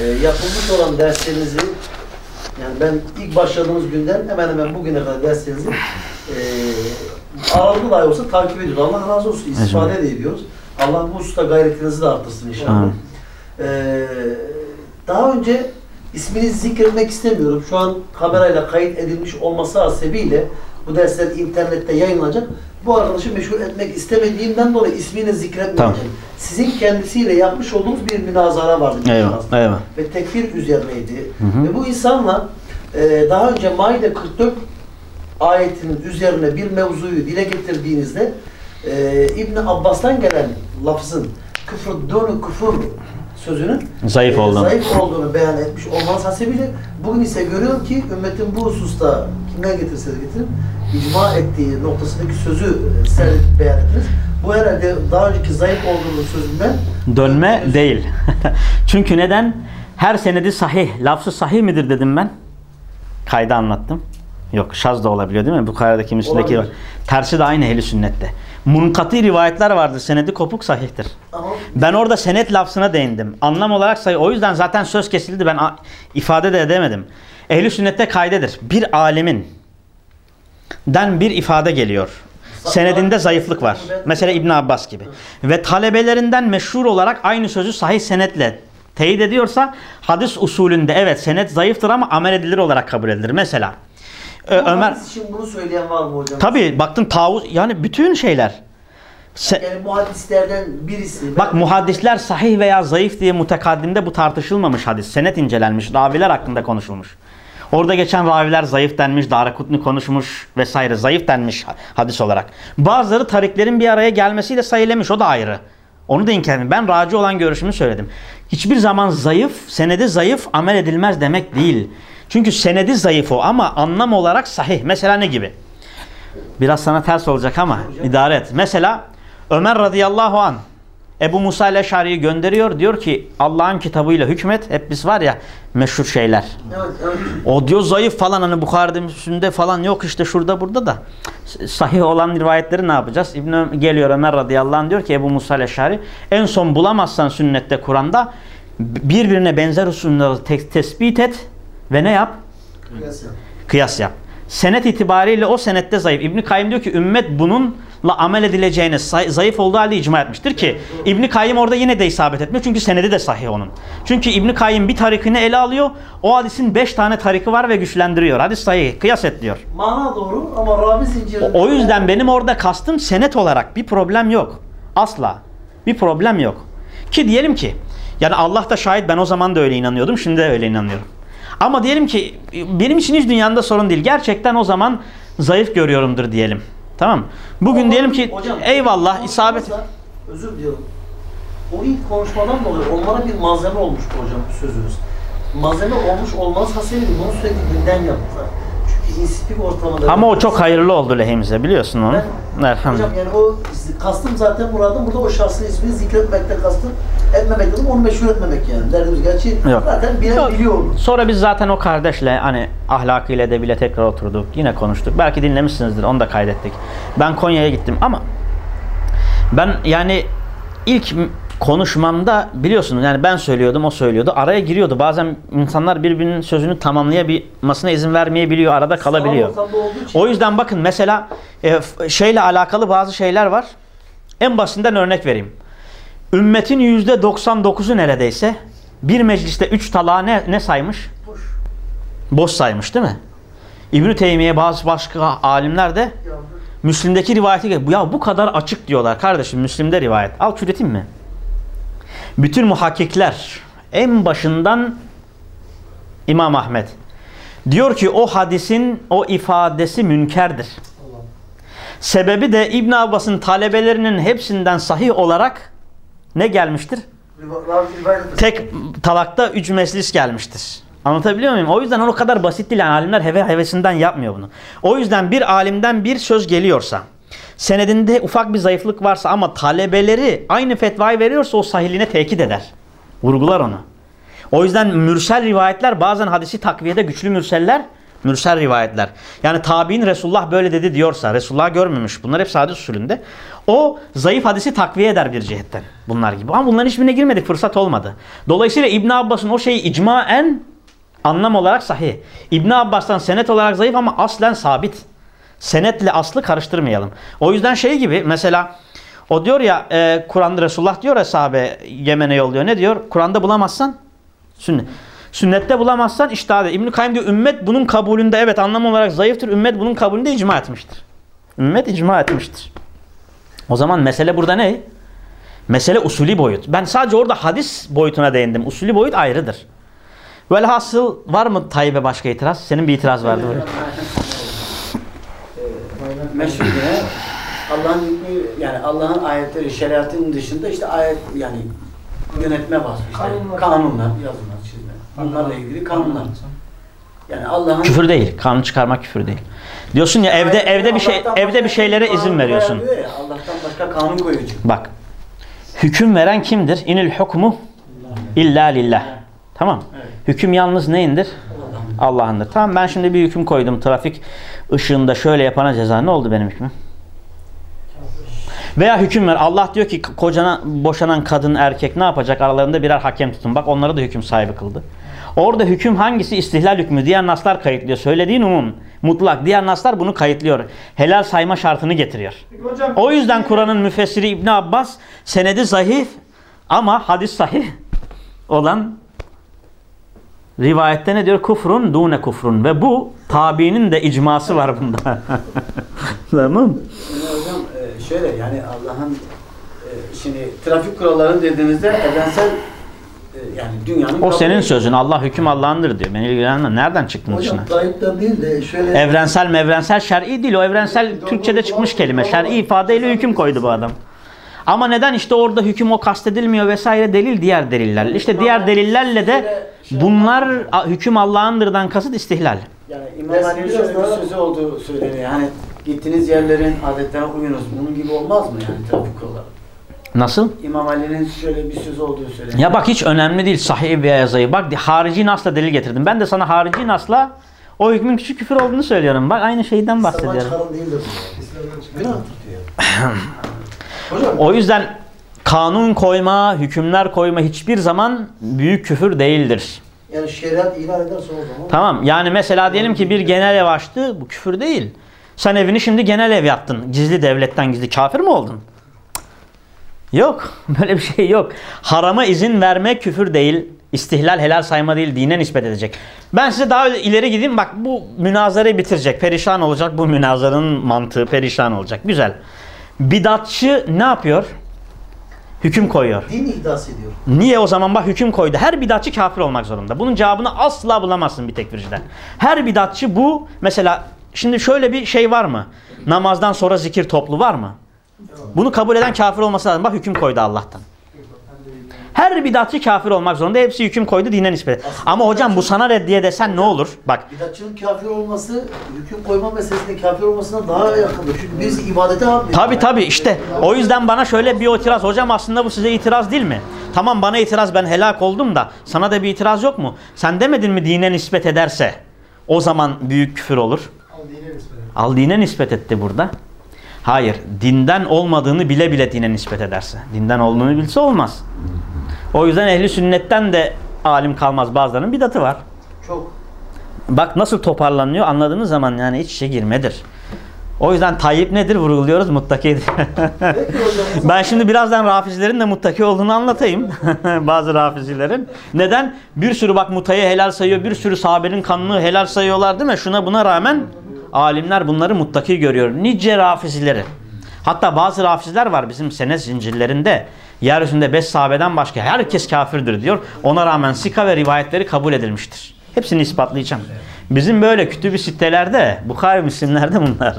e, yapılmış olan derslerinizi yani ben ilk başladığımız günden hemen hemen bugüne kadar derslerinizi e, aralıklı dahi olsa takip ediyoruz. Allah razı olsun. istifade de ediyoruz. Allah bu usta gayretinizi de arttırsın inşallah. Ee, daha önce ismini zikretmek istemiyorum. Şu an kamerayla kayıt edilmiş olması hasebiyle bu dersler internette yayınlanacak. Bu arkadaşı meşhur etmek istemediğimden dolayı ismini zikretmeyeceğim. Tamam. Sizin kendisiyle yapmış olduğunuz bir münazara vardı. Eyvah, eyvah. Ve tekfir üzerineydi. hı. Ve bu insanla e, daha önce Maide 44 ayetinin üzerine bir mevzuyu dile getirdiğinizde e, İbn Abbas'tan gelen lafzın küfür dönü küfür sözünün Zayıf olduğunu. zayıf olduğunu beyan etmiş olmanız hasebiyle bugün ise görüyorum ki ümmetin bu hususta kimden getirseniz getirin icma ettiği noktasındaki sözü e, sen beyan ettiniz. Bu herhalde daha önceki zayıf olduğunuz sözünden Dönme değil. Çünkü neden? Her senedi sahih, lafzı sahih midir dedim ben. Kayda anlattım. Yok şaz da olabiliyor değil mi? Bukhari'deki Müslim'deki Olabilir. tersi de aynı ehli sünnette. Munkati rivayetler vardır. Senedi kopuk sahihtir. Ama Ben orada senet lafzına değindim. Anlam olarak sayı. O yüzden zaten söz kesildi. Ben ifade de edemedim. Ehli sünnette kaydedir. Bir alimin den bir ifade geliyor. Senedinde zayıflık var. Mesela İbn Abbas gibi. Ve talebelerinden meşhur olarak aynı sözü sahih senetle teyit ediyorsa hadis usulünde evet senet zayıftır ama amel edilir olarak kabul edilir. Mesela Bu Ömer için bunu söyleyen var mı hocam? tabi baktın tavus yani bütün şeyler. Se- Yani muhaddislerden birisi. Bak muhaddisler sahih veya zayıf diye mutekadimde bu tartışılmamış hadis. Senet incelenmiş. Raviler hakkında konuşulmuş. Orada geçen raviler zayıf denmiş, Darakutni konuşmuş vesaire zayıf denmiş hadis olarak. Bazıları tariklerin bir araya gelmesiyle sayılemiş o da ayrı. Onu da inkar etmiyorum. Ben raci olan görüşümü söyledim. Hiçbir zaman zayıf, senedi zayıf amel edilmez demek değil. Çünkü senedi zayıf o ama anlam olarak sahih. Mesela ne gibi? Biraz sana ters olacak ama idare et. Mesela Ömer radıyallahu an Ebu Musa el-Eşari'yi gönderiyor. Diyor ki Allah'ın kitabıyla hükmet. Hep biz var ya meşhur şeyler. Evet, evet. O diyor zayıf falan hani Bukhari'de Müslim'de falan yok işte şurada burada da. Sahih olan rivayetleri ne yapacağız? İbn geliyor Ömer radıyallahu anh diyor ki Ebu Musa el-Eşari en son bulamazsan sünnette Kur'an'da birbirine benzer usulleri tespit et ve ne yap? Kıyas yap. Kıyas yap. Senet itibariyle o senette zayıf. İbn Kayyim diyor ki ümmet bununla amel edileceğine zayıf olduğu halde icma etmiştir ki İbn Kayyim orada yine de isabet etmiyor çünkü senedi de sahih onun. Çünkü İbn Kayyim bir tarikini ele alıyor. O hadisin 5 tane tariki var ve güçlendiriyor. Hadis sahih. Kıyas et diyor. Mana doğru ama Rabi zincirinde. O, o yüzden benim orada kastım senet olarak bir problem yok. Asla. Bir problem yok. Ki diyelim ki yani Allah da şahit ben o zaman da öyle inanıyordum. Şimdi de öyle inanıyorum. Ama diyelim ki benim için hiç dünyanda sorun değil. Gerçekten o zaman zayıf görüyorumdur diyelim. Tamam mı? Bugün Ama diyelim ki hocam, eyvallah isabet. Özür diliyorum. O ilk konuşmadan dolayı onlara bir malzeme olmuştu hocam sözünüz. Malzeme olmuş olmaz hasebiyle bunu sürekli gündem yaptılar. İnsipik ortamında... Ama o çok hayırlı oldu lehimize biliyorsun onu. Ben, Elhamdülillah. hocam yani o kastım zaten muradım burada o şahsın ismini zikretmekte kastım etmemek dedim onu meşhur etmemek yani. Derdimiz gerçi Yok. zaten bilen Yok. biliyor onu. Sonra biz zaten o kardeşle hani ahlakıyla de bile tekrar oturduk. Yine konuştuk. Belki dinlemişsinizdir. Onu da kaydettik. Ben Konya'ya gittim ama ben yani ilk konuşmamda biliyorsunuz yani ben söylüyordum o söylüyordu. Araya giriyordu. Bazen insanlar birbirinin sözünü tamamlayabilmesine izin vermeyebiliyor. Arada kalabiliyor. O yüzden bakın mesela e, şeyle alakalı bazı şeyler var. En basitinden örnek vereyim. Ümmetin %99'u neredeyse bir mecliste 3 talağı ne, ne saymış? Boş. Boş saymış değil mi? İbn-i Teymiye bazı başka alimler de. Müslim'deki rivayeti gel- ya bu kadar açık diyorlar kardeşim Müslim'de rivayet. Al çürüteyim mi? Bütün muhakkikler en başından İmam Ahmet diyor ki o hadisin o ifadesi münkerdir. Sebebi de İbn Abbas'ın talebelerinin hepsinden sahih olarak ne gelmiştir? Tek talakta üç meclis gelmiştir. Anlatabiliyor muyum? O yüzden o kadar basit değil. Yani alimler heve hevesinden yapmıyor bunu. O yüzden bir alimden bir söz geliyorsa, senedinde ufak bir zayıflık varsa ama talebeleri aynı fetvayı veriyorsa o sahihliğine tekit eder. Vurgular onu. O yüzden mürsel rivayetler bazen hadisi takviyede güçlü mürseller mürsel rivayetler. Yani tabi'in Resulullah böyle dedi diyorsa Resulullah görmemiş. Bunlar hep hadis usulünde. O zayıf hadisi takviye eder bir cihetten. Bunlar gibi. Ama bunların hiçbirine girmedik. Fırsat olmadı. Dolayısıyla İbn Abbas'ın o şeyi icmaen anlam olarak sahih. İbn Abbas'tan senet olarak zayıf ama aslen sabit. Senetle aslı karıştırmayalım. O yüzden şey gibi mesela o diyor ya e, Kur'an'da Resulullah diyor ya sahabe Yemen'e yolluyor. Ne diyor? Kur'an'da bulamazsan sünnet. Sünnette bulamazsan iştihad et. İbn-i Kayyum diyor ümmet bunun kabulünde evet anlam olarak zayıftır. Ümmet bunun kabulünde icma etmiştir. Ümmet icma etmiştir. O zaman mesele burada ne? Mesele usulü boyut. Ben sadece orada hadis boyutuna değindim. Usulü boyut ayrıdır. Velhasıl var mı Tayyip'e başka itiraz? Senin bir itiraz vardı. Yine Allah'ın hükmü yani Allah'ın ayetleri şeriatın dışında işte ayet yani yönetme vasfı işte Kanunlar. kanunlar, yazılar, çizme. Bunlarla ilgili kanunlar. Yani Allah'ın Küfür değil. Kanun çıkarmak küfür değil. Diyorsun ya evde evde bir şey evde bir şeylere izin veriyorsun. ya, Allah'tan başka kanun koyucu. Bak. Hüküm veren kimdir? İnil hukmu illa lillah. Tamam. Evet. Hüküm yalnız neyindir? Allah'ındır. Tamam ben şimdi bir hüküm koydum. Trafik ışığında şöyle yapana ceza ne oldu benim hükmüm? Veya hüküm ver. Allah diyor ki kocana boşanan kadın erkek ne yapacak? Aralarında birer hakem tutun. Bak onları da hüküm sahibi kıldı. Orada hüküm hangisi? İstihlal hükmü. Diğer naslar kayıtlıyor. Söylediğin umum. Mutlak. Diğer naslar bunu kayıtlıyor. Helal sayma şartını getiriyor. Hocam O yüzden Kur'an'ın müfessiri İbn Abbas senedi zayıf ama hadis sahih olan rivayette ne diyor? Kufrun dune kufrun ve bu tabiinin de icması var bunda. tamam. Şimdi hocam e, şöyle yani Allah'ın e, şimdi trafik kuralları dediğinizde evrensel e, yani dünyanın O senin sözün. Allah hüküm Allah'ındır diyor. Beni ilgilenmez. Nereden çıktın dışına? Hocam Tayyip'ten değil de şöyle Evrensel mevrensel şer'i değil. O evrensel Türkçe'de çıkmış kelime. Şer'i ifadeyle hüküm koydu bu adam. Ama neden işte orada hüküm o kastedilmiyor vesaire delil diğer deliller. İşte diğer delillerle de bunlar a- hüküm Allah'ındırdan kasıt istihlal. Yani İmam Ali'nin şöyle bir sözü olduğu söyleniyor. Yani gittiğiniz yerlerin adetlerine uyunuz. Bunun gibi olmaz mı yani trafik kuralları? Nasıl? İmam Ali'nin şöyle bir sözü olduğu söyleniyor. Ya bak hiç önemli değil sahih veya yazayı. Bak harici nasla delil getirdim. Ben de sana harici nasla o hükmün küçük küfür olduğunu söylüyorum. Bak aynı şeyden İslam'dan bahsediyorum. çıkarım değildir bu. İslam'dan çıkan. Hocam O yüzden kanun koyma, hükümler koyma hiçbir zaman büyük küfür değildir. yani şeriat ilan ederse o zaman Tamam yani mesela diyelim ki bir genel ev açtı bu küfür değil. Sen evini şimdi genel ev yaptın. Gizli devletten gizli kafir mi oldun? Yok. Böyle bir şey yok. Harama izin verme küfür değil. İstihlal helal sayma değil. Dine nispet edecek. Ben size daha ileri gideyim. Bak bu münazarayı bitirecek. Perişan olacak. Bu münazaranın mantığı perişan olacak. Güzel. Bidatçı ne yapıyor? Hüküm koyuyor. din iddiası ediyor. Niye o zaman bak hüküm koydu. Her bidatçı kafir olmak zorunda. Bunun cevabını asla bulamazsın bir tekfirciden. Her bidatçı bu mesela şimdi şöyle bir şey var mı? Namazdan sonra zikir toplu var mı? Bunu kabul eden kafir olması lazım. Bak hüküm koydu Allah'tan. Her bidatçı kafir olmak zorunda. Hepsi hüküm koydu dine nispet. Ama hocam bu sana reddiye desen ne olur? Bak Bidatçının kafir olması hüküm koyma meselesinde kafir olmasına daha yakındır. Çünkü biz ibadete yapmıyoruz. Tabi tabi işte o yüzden bana şöyle bir itiraz hocam aslında bu size itiraz değil mi? Tamam bana itiraz ben helak oldum da sana da bir itiraz yok mu? Sen demedin mi dine nispet ederse o zaman büyük küfür olur. Al dine nispet et. Al dine nispet etti burada. Hayır dinden olmadığını bile bile dine nispet ederse. Dinden olduğunu bilse olmaz. O yüzden ehli sünnetten de alim kalmaz bazılarının bidatı var. Çok. Bak nasıl toparlanıyor anladığınız zaman yani iç içe girmedir. O yüzden Tayyip nedir vurguluyoruz muttakidir. Ben şimdi birazdan rafizilerin de muttaki olduğunu anlatayım. Bazı rafizilerin. Neden? Bir sürü bak mutayı helal sayıyor. Bir sürü sahabenin kanını helal sayıyorlar değil mi? Şuna buna rağmen alimler bunları muttaki görüyor. Nice rafizileri. Hatta bazı rafiziler var bizim senet zincirlerinde. Yeryüzünde beş sahabeden başka herkes kafirdir diyor. Ona rağmen sika ve rivayetleri kabul edilmiştir. Hepsini ispatlayacağım. Bizim böyle kütüb-i sitelerde, Bukhari Müslimlerde bunlar.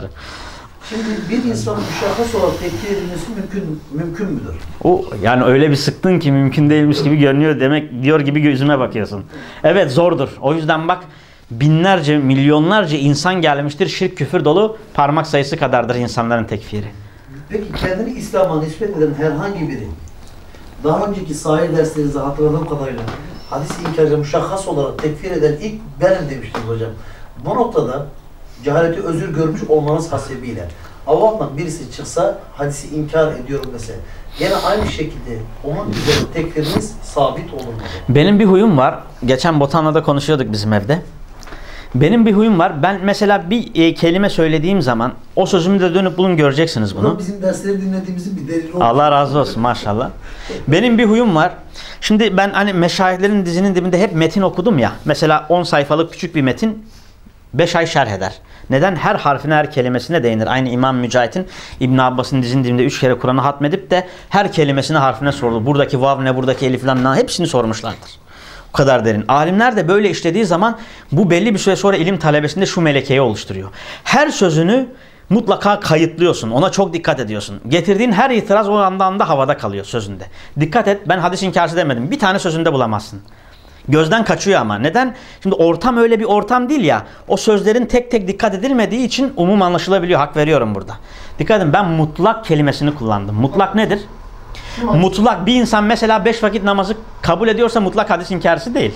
şimdi bir insanın müşahhas olarak tekfir edilmesi mümkün mümkün müdür? O yani öyle bir sıktın ki mümkün değilmiş gibi görünüyor demek diyor gibi gözüme bakıyorsun. Evet zordur. O yüzden bak binlerce milyonlarca insan gelmiştir şirk küfür dolu parmak sayısı kadardır insanların tekfiri. Peki kendini İslam'a nispet eden herhangi biri daha önceki sahil derslerinizde hatırladığım kadarıyla hadis inkarcı müşahhas olarak tekfir eden ilk benim demiştiniz hocam. Bu noktada cehaleti özür görmüş olmanız hasebiyle Allah'tan birisi çıksa hadisi inkar ediyorum dese gene aynı şekilde onun üzerine tekfiriniz sabit olur? Benim bir huyum var. Geçen Botan'la da konuşuyorduk bizim evde. Benim bir huyum var. Ben mesela bir e, kelime söylediğim zaman o sözümü de dönüp bulun göreceksiniz Bu bunu. da bizim dersleri dinlediğimizin bir delili olur. Allah razı olsun maşallah. Benim bir huyum var. Şimdi ben hani meşayihlerin dizinin dibinde hep metin okudum ya. Mesela 10 sayfalık küçük bir metin 5 ay şerh eder. Neden? Her harfine her kelimesine değinir. Aynı İmam Mücahit'in İbn Abbas'ın dizinin dibinde 3 kere Kur'an'ı hatmedip de her kelimesine harfine sorulur. Buradaki vav ne, buradaki elif lam ne hepsini sormuşlardır. Kadar derin. Alimler de böyle işlediği zaman bu belli bir süre sonra ilim talebesinde şu melekeyi oluşturuyor. Her sözünü mutlaka kayıtlıyorsun. Ona çok dikkat ediyorsun. Getirdiğin her itiraz o anda anda havada kalıyor sözünde. Dikkat et ben hadis inkarcı demedim. Bir tane sözünde bulamazsın. Gözden kaçıyor ama. Neden? Şimdi ortam öyle bir ortam değil ya. O sözlerin tek tek dikkat edilmediği için umum anlaşılabiliyor. Hak veriyorum burada. Dikkat edin ben mutlak kelimesini kullandım. Mutlak nedir? Mutlak bir insan mesela beş vakit namazı kabul ediyorsa mutlak hadis inkarcısı değil.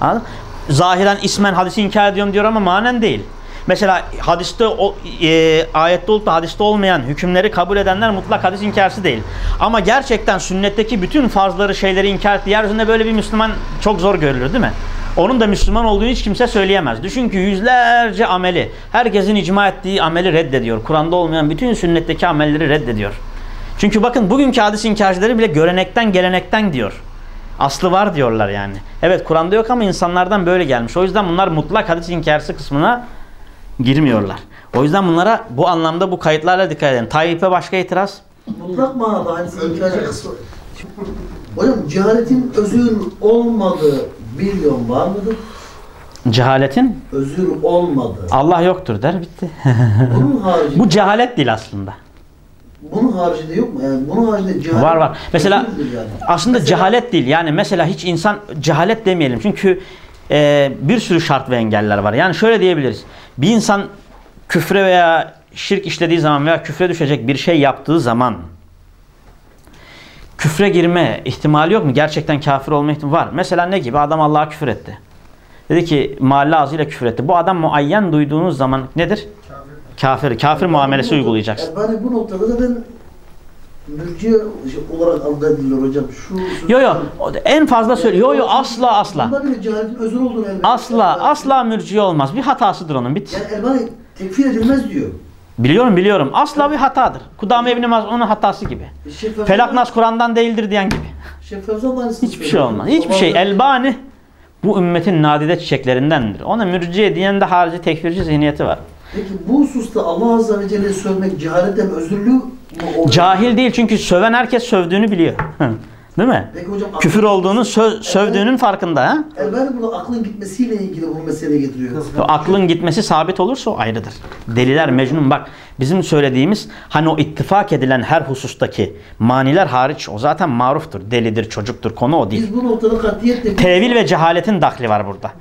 Anladın? Zahiren ismen hadisi inkar ediyorum diyor ama manen değil. Mesela hadiste o, e, ayette olup da hadiste olmayan hükümleri kabul edenler mutlak hadis inkarcısı değil. Ama gerçekten sünnetteki bütün farzları şeyleri inkar etti. Yeryüzünde böyle bir Müslüman çok zor görülür değil mi? Onun da Müslüman olduğunu hiç kimse söyleyemez. Düşün ki yüzlerce ameli, herkesin icma ettiği ameli reddediyor. Kur'an'da olmayan bütün sünnetteki amelleri reddediyor. Çünkü bakın bugünkü hadis inkarcıları bile görenekten gelenekten diyor. Aslı var diyorlar yani. Evet Kur'an'da yok ama insanlardan böyle gelmiş. O yüzden bunlar mutlak hadis inkarcısı kısmına girmiyorlar. O yüzden bunlara bu anlamda bu kayıtlarla dikkat edin. Tayyip'e başka itiraz? Mutlak manada hadis inkârcı kısmı. Hocam cehaletin özür olmadığı bir yön var mıdır? Cehaletin Özür olmadığı. Allah yoktur der bitti. Bunun haricinde, bu cehalet değil aslında. Bunun haricinde yok mu? Yani bunun haricinde cehalet Var var. Mesela yani. aslında Mesela- cehalet değil. Yani mesela hiç insan cehalet demeyelim. Çünkü e, bir sürü şart ve engeller var. Yani şöyle diyebiliriz. Bir insan küfre veya şirk işlediği zaman veya küfre düşecek bir şey yaptığı zaman küfre girme ihtimali yok mu? Gerçekten kafir olma ihtimali var. Mesela ne gibi? Adam Allah'a küfür etti. Dedi ki mahalle ağzıyla küfür etti. Bu adam muayyen duyduğunuz zaman nedir? Kafir. Kafir muamelesi Bu- uygulayacaksın. Yani bu noktada zaten mürciye olarak algılanıyor hocam. Şu, Yo yo en fazla söylüyor. Yo yo asla asla. Bunda bile cehaletin özür olduğunu elbette. Asla asla mürciye olmaz. Bir hatasıdır onun. Bit. Yani Elbani tekfir edilmez diyor. Biliyorum biliyorum. Asla bir hatadır. Kudame İbn Maz onun hatası gibi. Şeyh Fevzan- Felak Nas Kur'an'dan değildir diyen gibi. Da Hiçbir şey olmaz. Hiçbir şey. Elbani bu ümmetin nadide çiçeklerindendir. Ona mürciye diyen de harici tekfirci zihniyeti var. Peki bu hususta Allah Azze ve Celle'yi sövmek cehaletten özürlü mü oluyor? Cahil değil çünkü söven herkes sövdüğünü biliyor. Değil mi? Peki hocam Küfür olduğunu sö- sövdüğünün farkında. Ha? Elbani burada aklın gitmesiyle ilgili bu meseleyi getiriyor. O aklın gitmesi sabit olursa o ayrıdır. Deliler mecnun bak bizim söylediğimiz hani o ittifak edilen her husustaki maniler hariç o zaten maruftur. Delidir, çocuktur konu o değil. Biz bu noktada katiyetle Tevil ve cehaletin dahli var burada. De-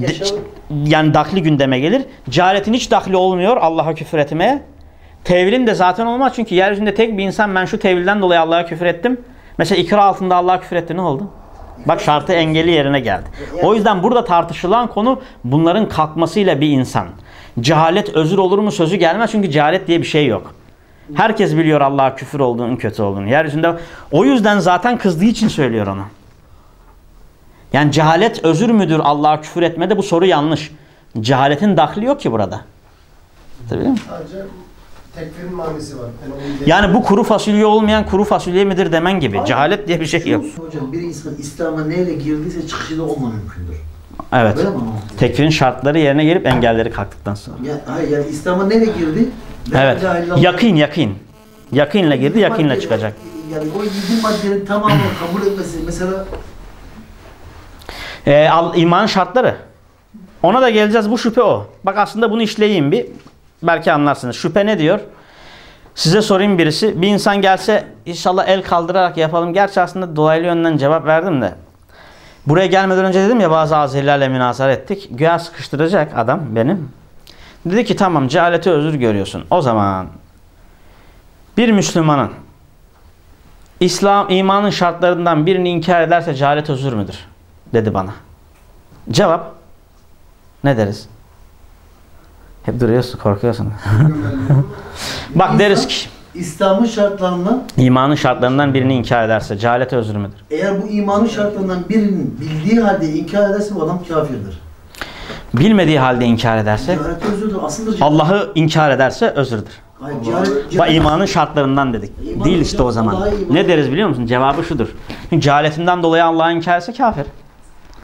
Yaşam- yani dahli gündeme gelir. Cehaletin hiç dahli olmuyor Allah'a küfür etmeye. Tevilin de zaten olmaz çünkü yeryüzünde tek bir insan ben şu tevilden dolayı Allah'a küfür ettim. Mesela ikra altında Allah'a küfür etti ne oldu? Bak şartı engeli yerine geldi. O yüzden burada tartışılan konu bunların kalkmasıyla bir insan. Cehalet özür olur mu sözü gelmez çünkü cehalet diye bir şey yok. Herkes biliyor Allah'a küfür olduğunu, kötü olduğunu. Yeryüzünde o yüzden zaten kızdığı için söylüyor onu. Yani cehalet özür müdür Allah'a küfür etmede bu soru yanlış. Cehaletin dahli yok ki burada. Tabii mi? Sadece tekfirin manisi var. Yani, Yani bu kuru fasulye olmayan kuru fasulye midir demen gibi. Cehalet diye bir şey yok. Hocam bir insan İslam'a neyle girdiyse çıkışı da onunla mümkündür. Evet. Öyle mi? Tekfirin şartları yerine gelip engelleri kalktıktan sonra. Ya, hayır yani İslam'a neyle girdi? La Evet. Yakın yakın. Yakınla girdi, yakınla çıkacak. Yani o yedi maddenin tamamını kabul etmesi mesela Ee, al, iman şartları. Ona da geleceğiz. Bu şüphe o. Bak aslında bunu işleyeyim bir. Belki anlarsınız. Şüphe ne diyor? Size sorayım birisi. Bir insan gelse inşallah el kaldırarak yapalım. Gerçi aslında dolaylı yönden cevap verdim de. Buraya gelmeden önce dedim ya bazı azerilerle münazara ettik. Güya sıkıştıracak adam benim. Dedi ki tamam cehalete özür görüyorsun. O zaman bir Müslümanın İslam imanın şartlarından birini inkar ederse cehalet özür müdür? Dedi bana. Cevap ne deriz? Hep duruyorsun, korkuyorsun. Bak deriz ki İslam'ın şartlarından imanın şartlarından birini inkar ederse cehalet özür müdür? eğer bu imanın şartlarından birinin bildiği halde inkar ederse bu adam kafirdir. Bilmediği halde inkar ederse. Allah'ı inkar ederse özürdür. Hayır, cehalet, Bak cehalet- imanın şartlarından dedik. İman Değil işte o zaman. Ne deriz biliyor musun? Cevabı şudur. Çünkü cehaletinden dolayı Allah'ı inkar etse kafir.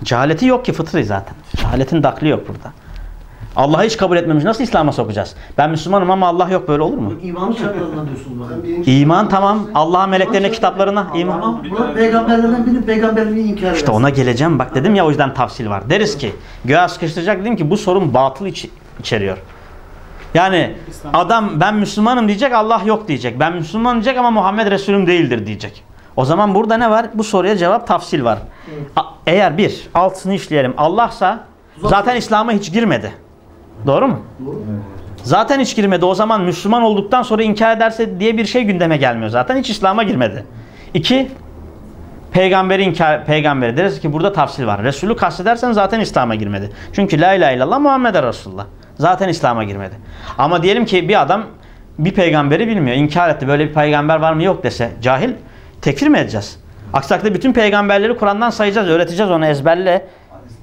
Cehaleti yok ki fıtri zaten. Cehaletin dakli yok burada. Allah'ı hiç kabul etmemiş. Nasıl İslam'a sokacağız? Ben Müslümanım ama Allah yok böyle olur mu? İmanın şartlarından bakın. Birinci- İman tamam. Allah'a meleklerine kitaplarına iman. Tamam. Buna peygamberlerden birinin peygamberliğini inkar eder. İşte ona geleceğim. Bak dedim ya o yüzden tafsil var. Deriz ki göğe sıkıştıracak dedim ki bu sorun batıl iç- içeriyor. Yani adam ben Müslümanım diyecek Allah yok diyecek. Ben Müslüman diyecek ama Muhammed Resulüm değildir diyecek. O zaman burada ne var? Bu soruya cevap tafsil var. A- Eğer bir altını işleyelim Allah'sa zaten İslam'a hiç girmedi. Doğru mu? Doğru. Zaten hiç girmedi. O zaman Müslüman olduktan sonra inkar ederse diye bir şey gündeme gelmiyor. Zaten hiç İslam'a girmedi. İki, peygamberi inkar, peygamberi deriz ki burada tafsil var. Resulü kastedersen zaten İslam'a girmedi. Çünkü la ilahe illallah Muhammed Resulullah. Zaten İslam'a girmedi. Ama diyelim ki bir adam bir peygamberi bilmiyor. inkar etti. Böyle bir peygamber var mı yok dese cahil tekfir mi edeceğiz? Aksi takdirde bütün peygamberleri Kur'an'dan sayacağız, öğreteceğiz onu ezberle.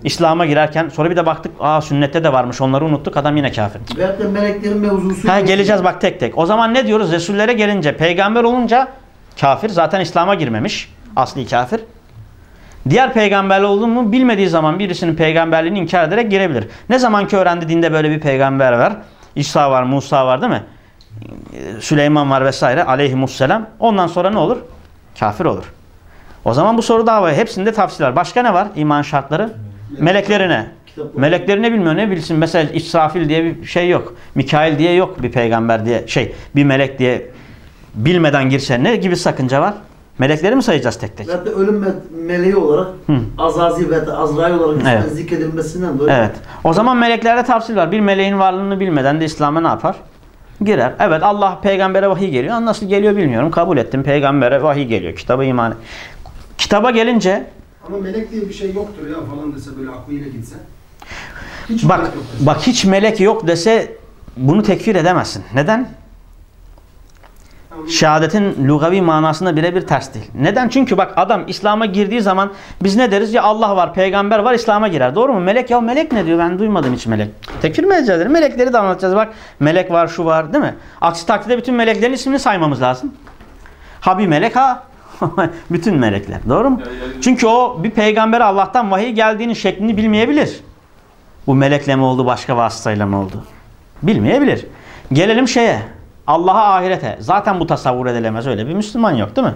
İslam'a girerken sonra bir de baktık aa sünnette de varmış onları unuttuk adam yine kafir. Veyahut da meleklerin mevzusu. Ha, geleceğiz bak tek tek. O zaman ne diyoruz? Resullere gelince peygamber olunca kafir zaten İslam'a girmemiş. Asli kafir. Diğer peygamberler oldu mu bilmediği zaman birisinin peygamberliğini inkar ederek girebilir. Ne zaman ki öğrendi dinde böyle bir peygamber var. İsa var, Musa var değil mi? Süleyman var vesaire aleyhimusselam. Ondan sonra ne olur? Kafir olur. O zaman bu soru daha var. Hepsinde tavsiye var. Başka ne var? İman şartları. Meleklerine. Meleklerini bilmiyor. Ne bilsin? Mesela İsrafil diye bir şey yok. Mikail diye yok bir peygamber diye. Şey bir melek diye bilmeden girse ne gibi sakınca var? Melekleri mi sayacağız tek tek? Da ölüm me- meleği olarak Hı. Azazi ve Azrail olarak Evet. zikredilmesinden dolayı. Evet. O zaman meleklerde tafsil var. Bir meleğin varlığını bilmeden de İslam'a ne yapar? Girer. Evet Allah peygambere vahiy geliyor. Ama Nasıl geliyor bilmiyorum. Kabul ettim. Peygambere vahiy geliyor. Kitaba iman. Kitaba gelince Ama melek diye bir şey yoktur ya falan dese böyle aklıyla gitse. Hiç bak bak hiç melek yok dese bunu tekfir edemezsin. Neden? Şehadetin lugavi manasında birebir ters değil. Neden? Çünkü bak adam İslam'a girdiği zaman biz ne deriz? Ya Allah var, peygamber var, İslam'a girer. Doğru mu? Melek ya melek ne diyor? Ben duymadım hiç melek. Tekfir mi edeceğiz? Melekleri de anlatacağız. Bak melek var, şu var değil mi? Aksi takdirde bütün meleklerin ismini saymamız lazım. Ha bir melek ha bütün melekler. Doğru mu? Çünkü o bir peygambere Allah'tan vahiy geldiğinin şeklini bilmeyebilir. Bu melekle mi oldu, başka vasıtayla mı oldu? Bilmeyebilir. Gelelim şeye. Allah'a ahirete. Zaten bu tasavvur edilemez. Öyle bir Müslüman yok değil mi?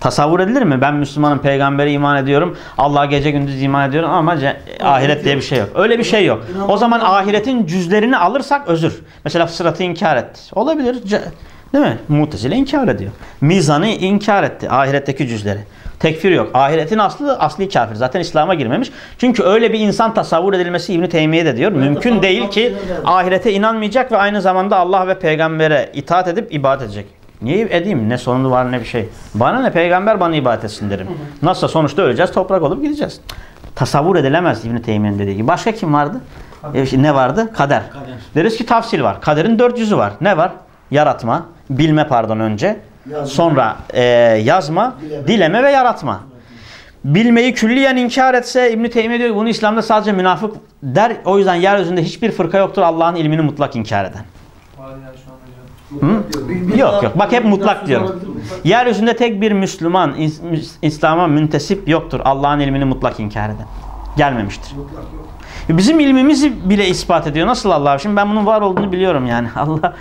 Tasavvur edilir mi? Ben Müslümanım, peygambere iman ediyorum. Allah'a gece gündüz iman ediyorum ama ahiret diye bir şey yok. Öyle bir şey yok. O zaman ahiretin cüzlerini alırsak özür. Mesela sıratı inkar etti. Olabilir. Değil mi? Mutezile inkar ediyor. Mizanı inkar etti. Ahiretteki cüzleri. Tekfir yok. Ahiretin aslı asli kafir. Zaten İslam'a girmemiş. Çünkü öyle bir insan tasavvur edilmesi İbn Teymiye de diyor. Mümkün değil ki ahirete inanmayacak ve aynı zamanda Allah ve peygambere itaat edip ibadet edecek. Niye edeyim? Ne sonunu var ne bir şey. Bana ne peygamber bana ibadet etsin derim. Nasılsa sonuçta öleceğiz toprak olup gideceğiz. Tasavvur edilemez İbn Teymiye'nin dediği gibi. Başka kim vardı? E, ne vardı? Kader. Deriz ki tafsil var. Kaderin dört yüzü var. Ne var? Yaratma, bilme pardon önce. Yazma. Sonra e, yazma, Dileme. dileme ve yaratma. Bilmeyi külliyen inkar etse İbn Teymiye diyor bunu İslam'da sadece münafık der. O yüzden yeryüzünde hiçbir fırka yoktur Allah'ın ilmini mutlak inkar eden. Yok yok. Bak hep mutlak diyorum. Yeryüzünde tek bir Müslüman İs- Müs- İslam'a müntesip yoktur. Allah'ın ilmini mutlak inkar eden. Gelmemiştir. Bizim ilmimizi bile ispat ediyor. Nasıl Allah? Şimdi ben bunun var olduğunu biliyorum yani. Allah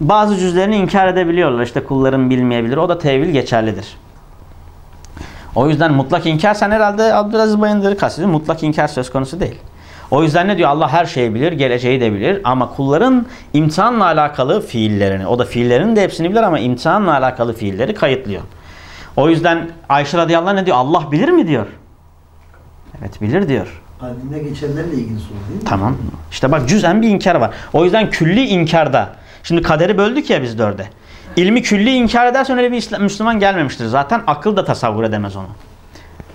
bazı cüzlerini inkar edebiliyorlar. İşte kulların bilmeyebilir. O da tevil geçerlidir. O yüzden mutlak inkar sen herhalde Abdülaziz Bayındır'ı kastediyorsun. Mutlak inkar söz konusu değil. O yüzden ne diyor? Allah her şeyi bilir, geleceği de bilir ama kulların imtihanla alakalı fiillerini, o da fiillerin de hepsini bilir ama imtihanla alakalı fiilleri kayıtlıyor. O yüzden Ayşe radıyallahu anh ne diyor? Allah bilir mi diyor? Evet bilir diyor. Kalbinde geçenlerle ilgili soru değil mi? Tamam. İşte bak cüz'en bir inkar var. O yüzden külli inkarda. Şimdi kaderi böldük ya biz dörde. İlmi külli inkar edersen öyle bir Müslüman gelmemiştir. Zaten akıl da tasavvur edemez onu.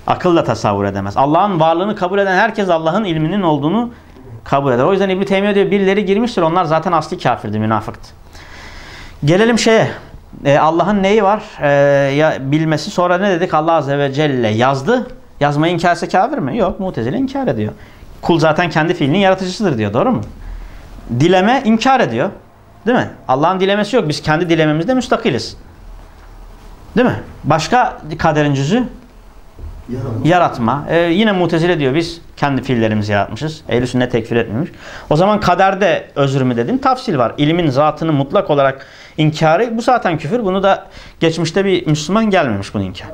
Akıl da tasavvur edemez. Allah'ın varlığını kabul eden herkes Allah'ın ilminin olduğunu kabul eder. O yüzden İbn Teymiye diyor birileri girmiştir. Onlar zaten asli kafirdi, münafıktı. Gelelim şeye. E, Allah'ın neyi var? E, ya bilmesi. Sonra ne dedik? Allah Azze ve Celle yazdı. Yazmayı inkar etse kafir mi? Yok. Mutezile inkar ediyor. Kul zaten kendi fiilinin yaratıcısıdır diyor. Doğru mu? Dileme inkar ediyor. Değil mi? Allah'ın dilemesi yok. Biz kendi dilememizde müstakiliz. Değil mi? Başka kaderin cüzü yaratma. Ee, yine mutezile diyor biz kendi fiillerimizi yaratmışız. Ehl-i sünnet tekfir etmemiş. O zaman kaderde özür mü dedim? Tafsil var. İlimin zatını mutlak olarak inkarı bu zaten küfür. Bunu da geçmişte bir Müslüman gelmemiş bunu inkar.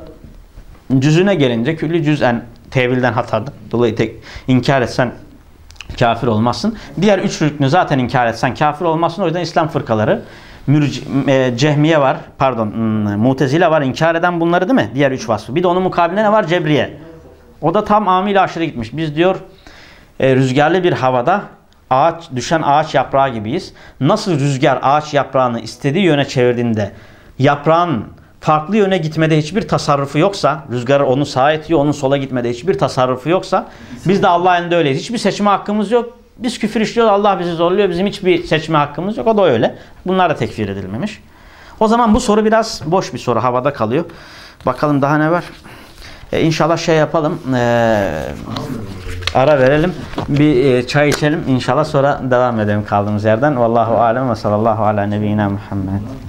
Cüzüne gelince külli cüz'en tevilden hatadır. Dolayı tek inkar etsen kafir olmazsın. Diğer üç rüknü zaten inkar etsen kafir olmazsın. O yüzden İslam fırkaları Mürci, e, Cehmiye var, pardon, hmm, Mutezile var, inkar eden bunları değil mi? Diğer üç vasfı. Bir de onun mukabilinde ne var? Cebriye. O da tam amil aşırı gitmiş. Biz diyor e, rüzgarlı bir havada ağaç düşen ağaç yaprağı gibiyiz. Nasıl rüzgar ağaç yaprağını istediği yöne çevirdiğinde yaprağın farklı yöne gitmede hiçbir tasarrufu yoksa, rüzgar onu sağa itiyor, onun sola gitmede hiçbir tasarrufu yoksa biz de Allah'ın elinde öyleyiz. Hiçbir seçme hakkımız yok. Biz küfür işliyoruz, Allah bizi zorluyor. Bizim hiçbir seçme hakkımız yok. O da öyle. Bunlar da tekfir edilmemiş. O zaman bu soru biraz boş bir soru, havada kalıyor. Bakalım daha ne var? E, inşallah şey yapalım. e, ara verelim. Bir e, çay içelim. İnşallah sonra devam edelim kaldığımız yerden. Vallahu alem ve sallallahu ala nebiyyina Muhammed.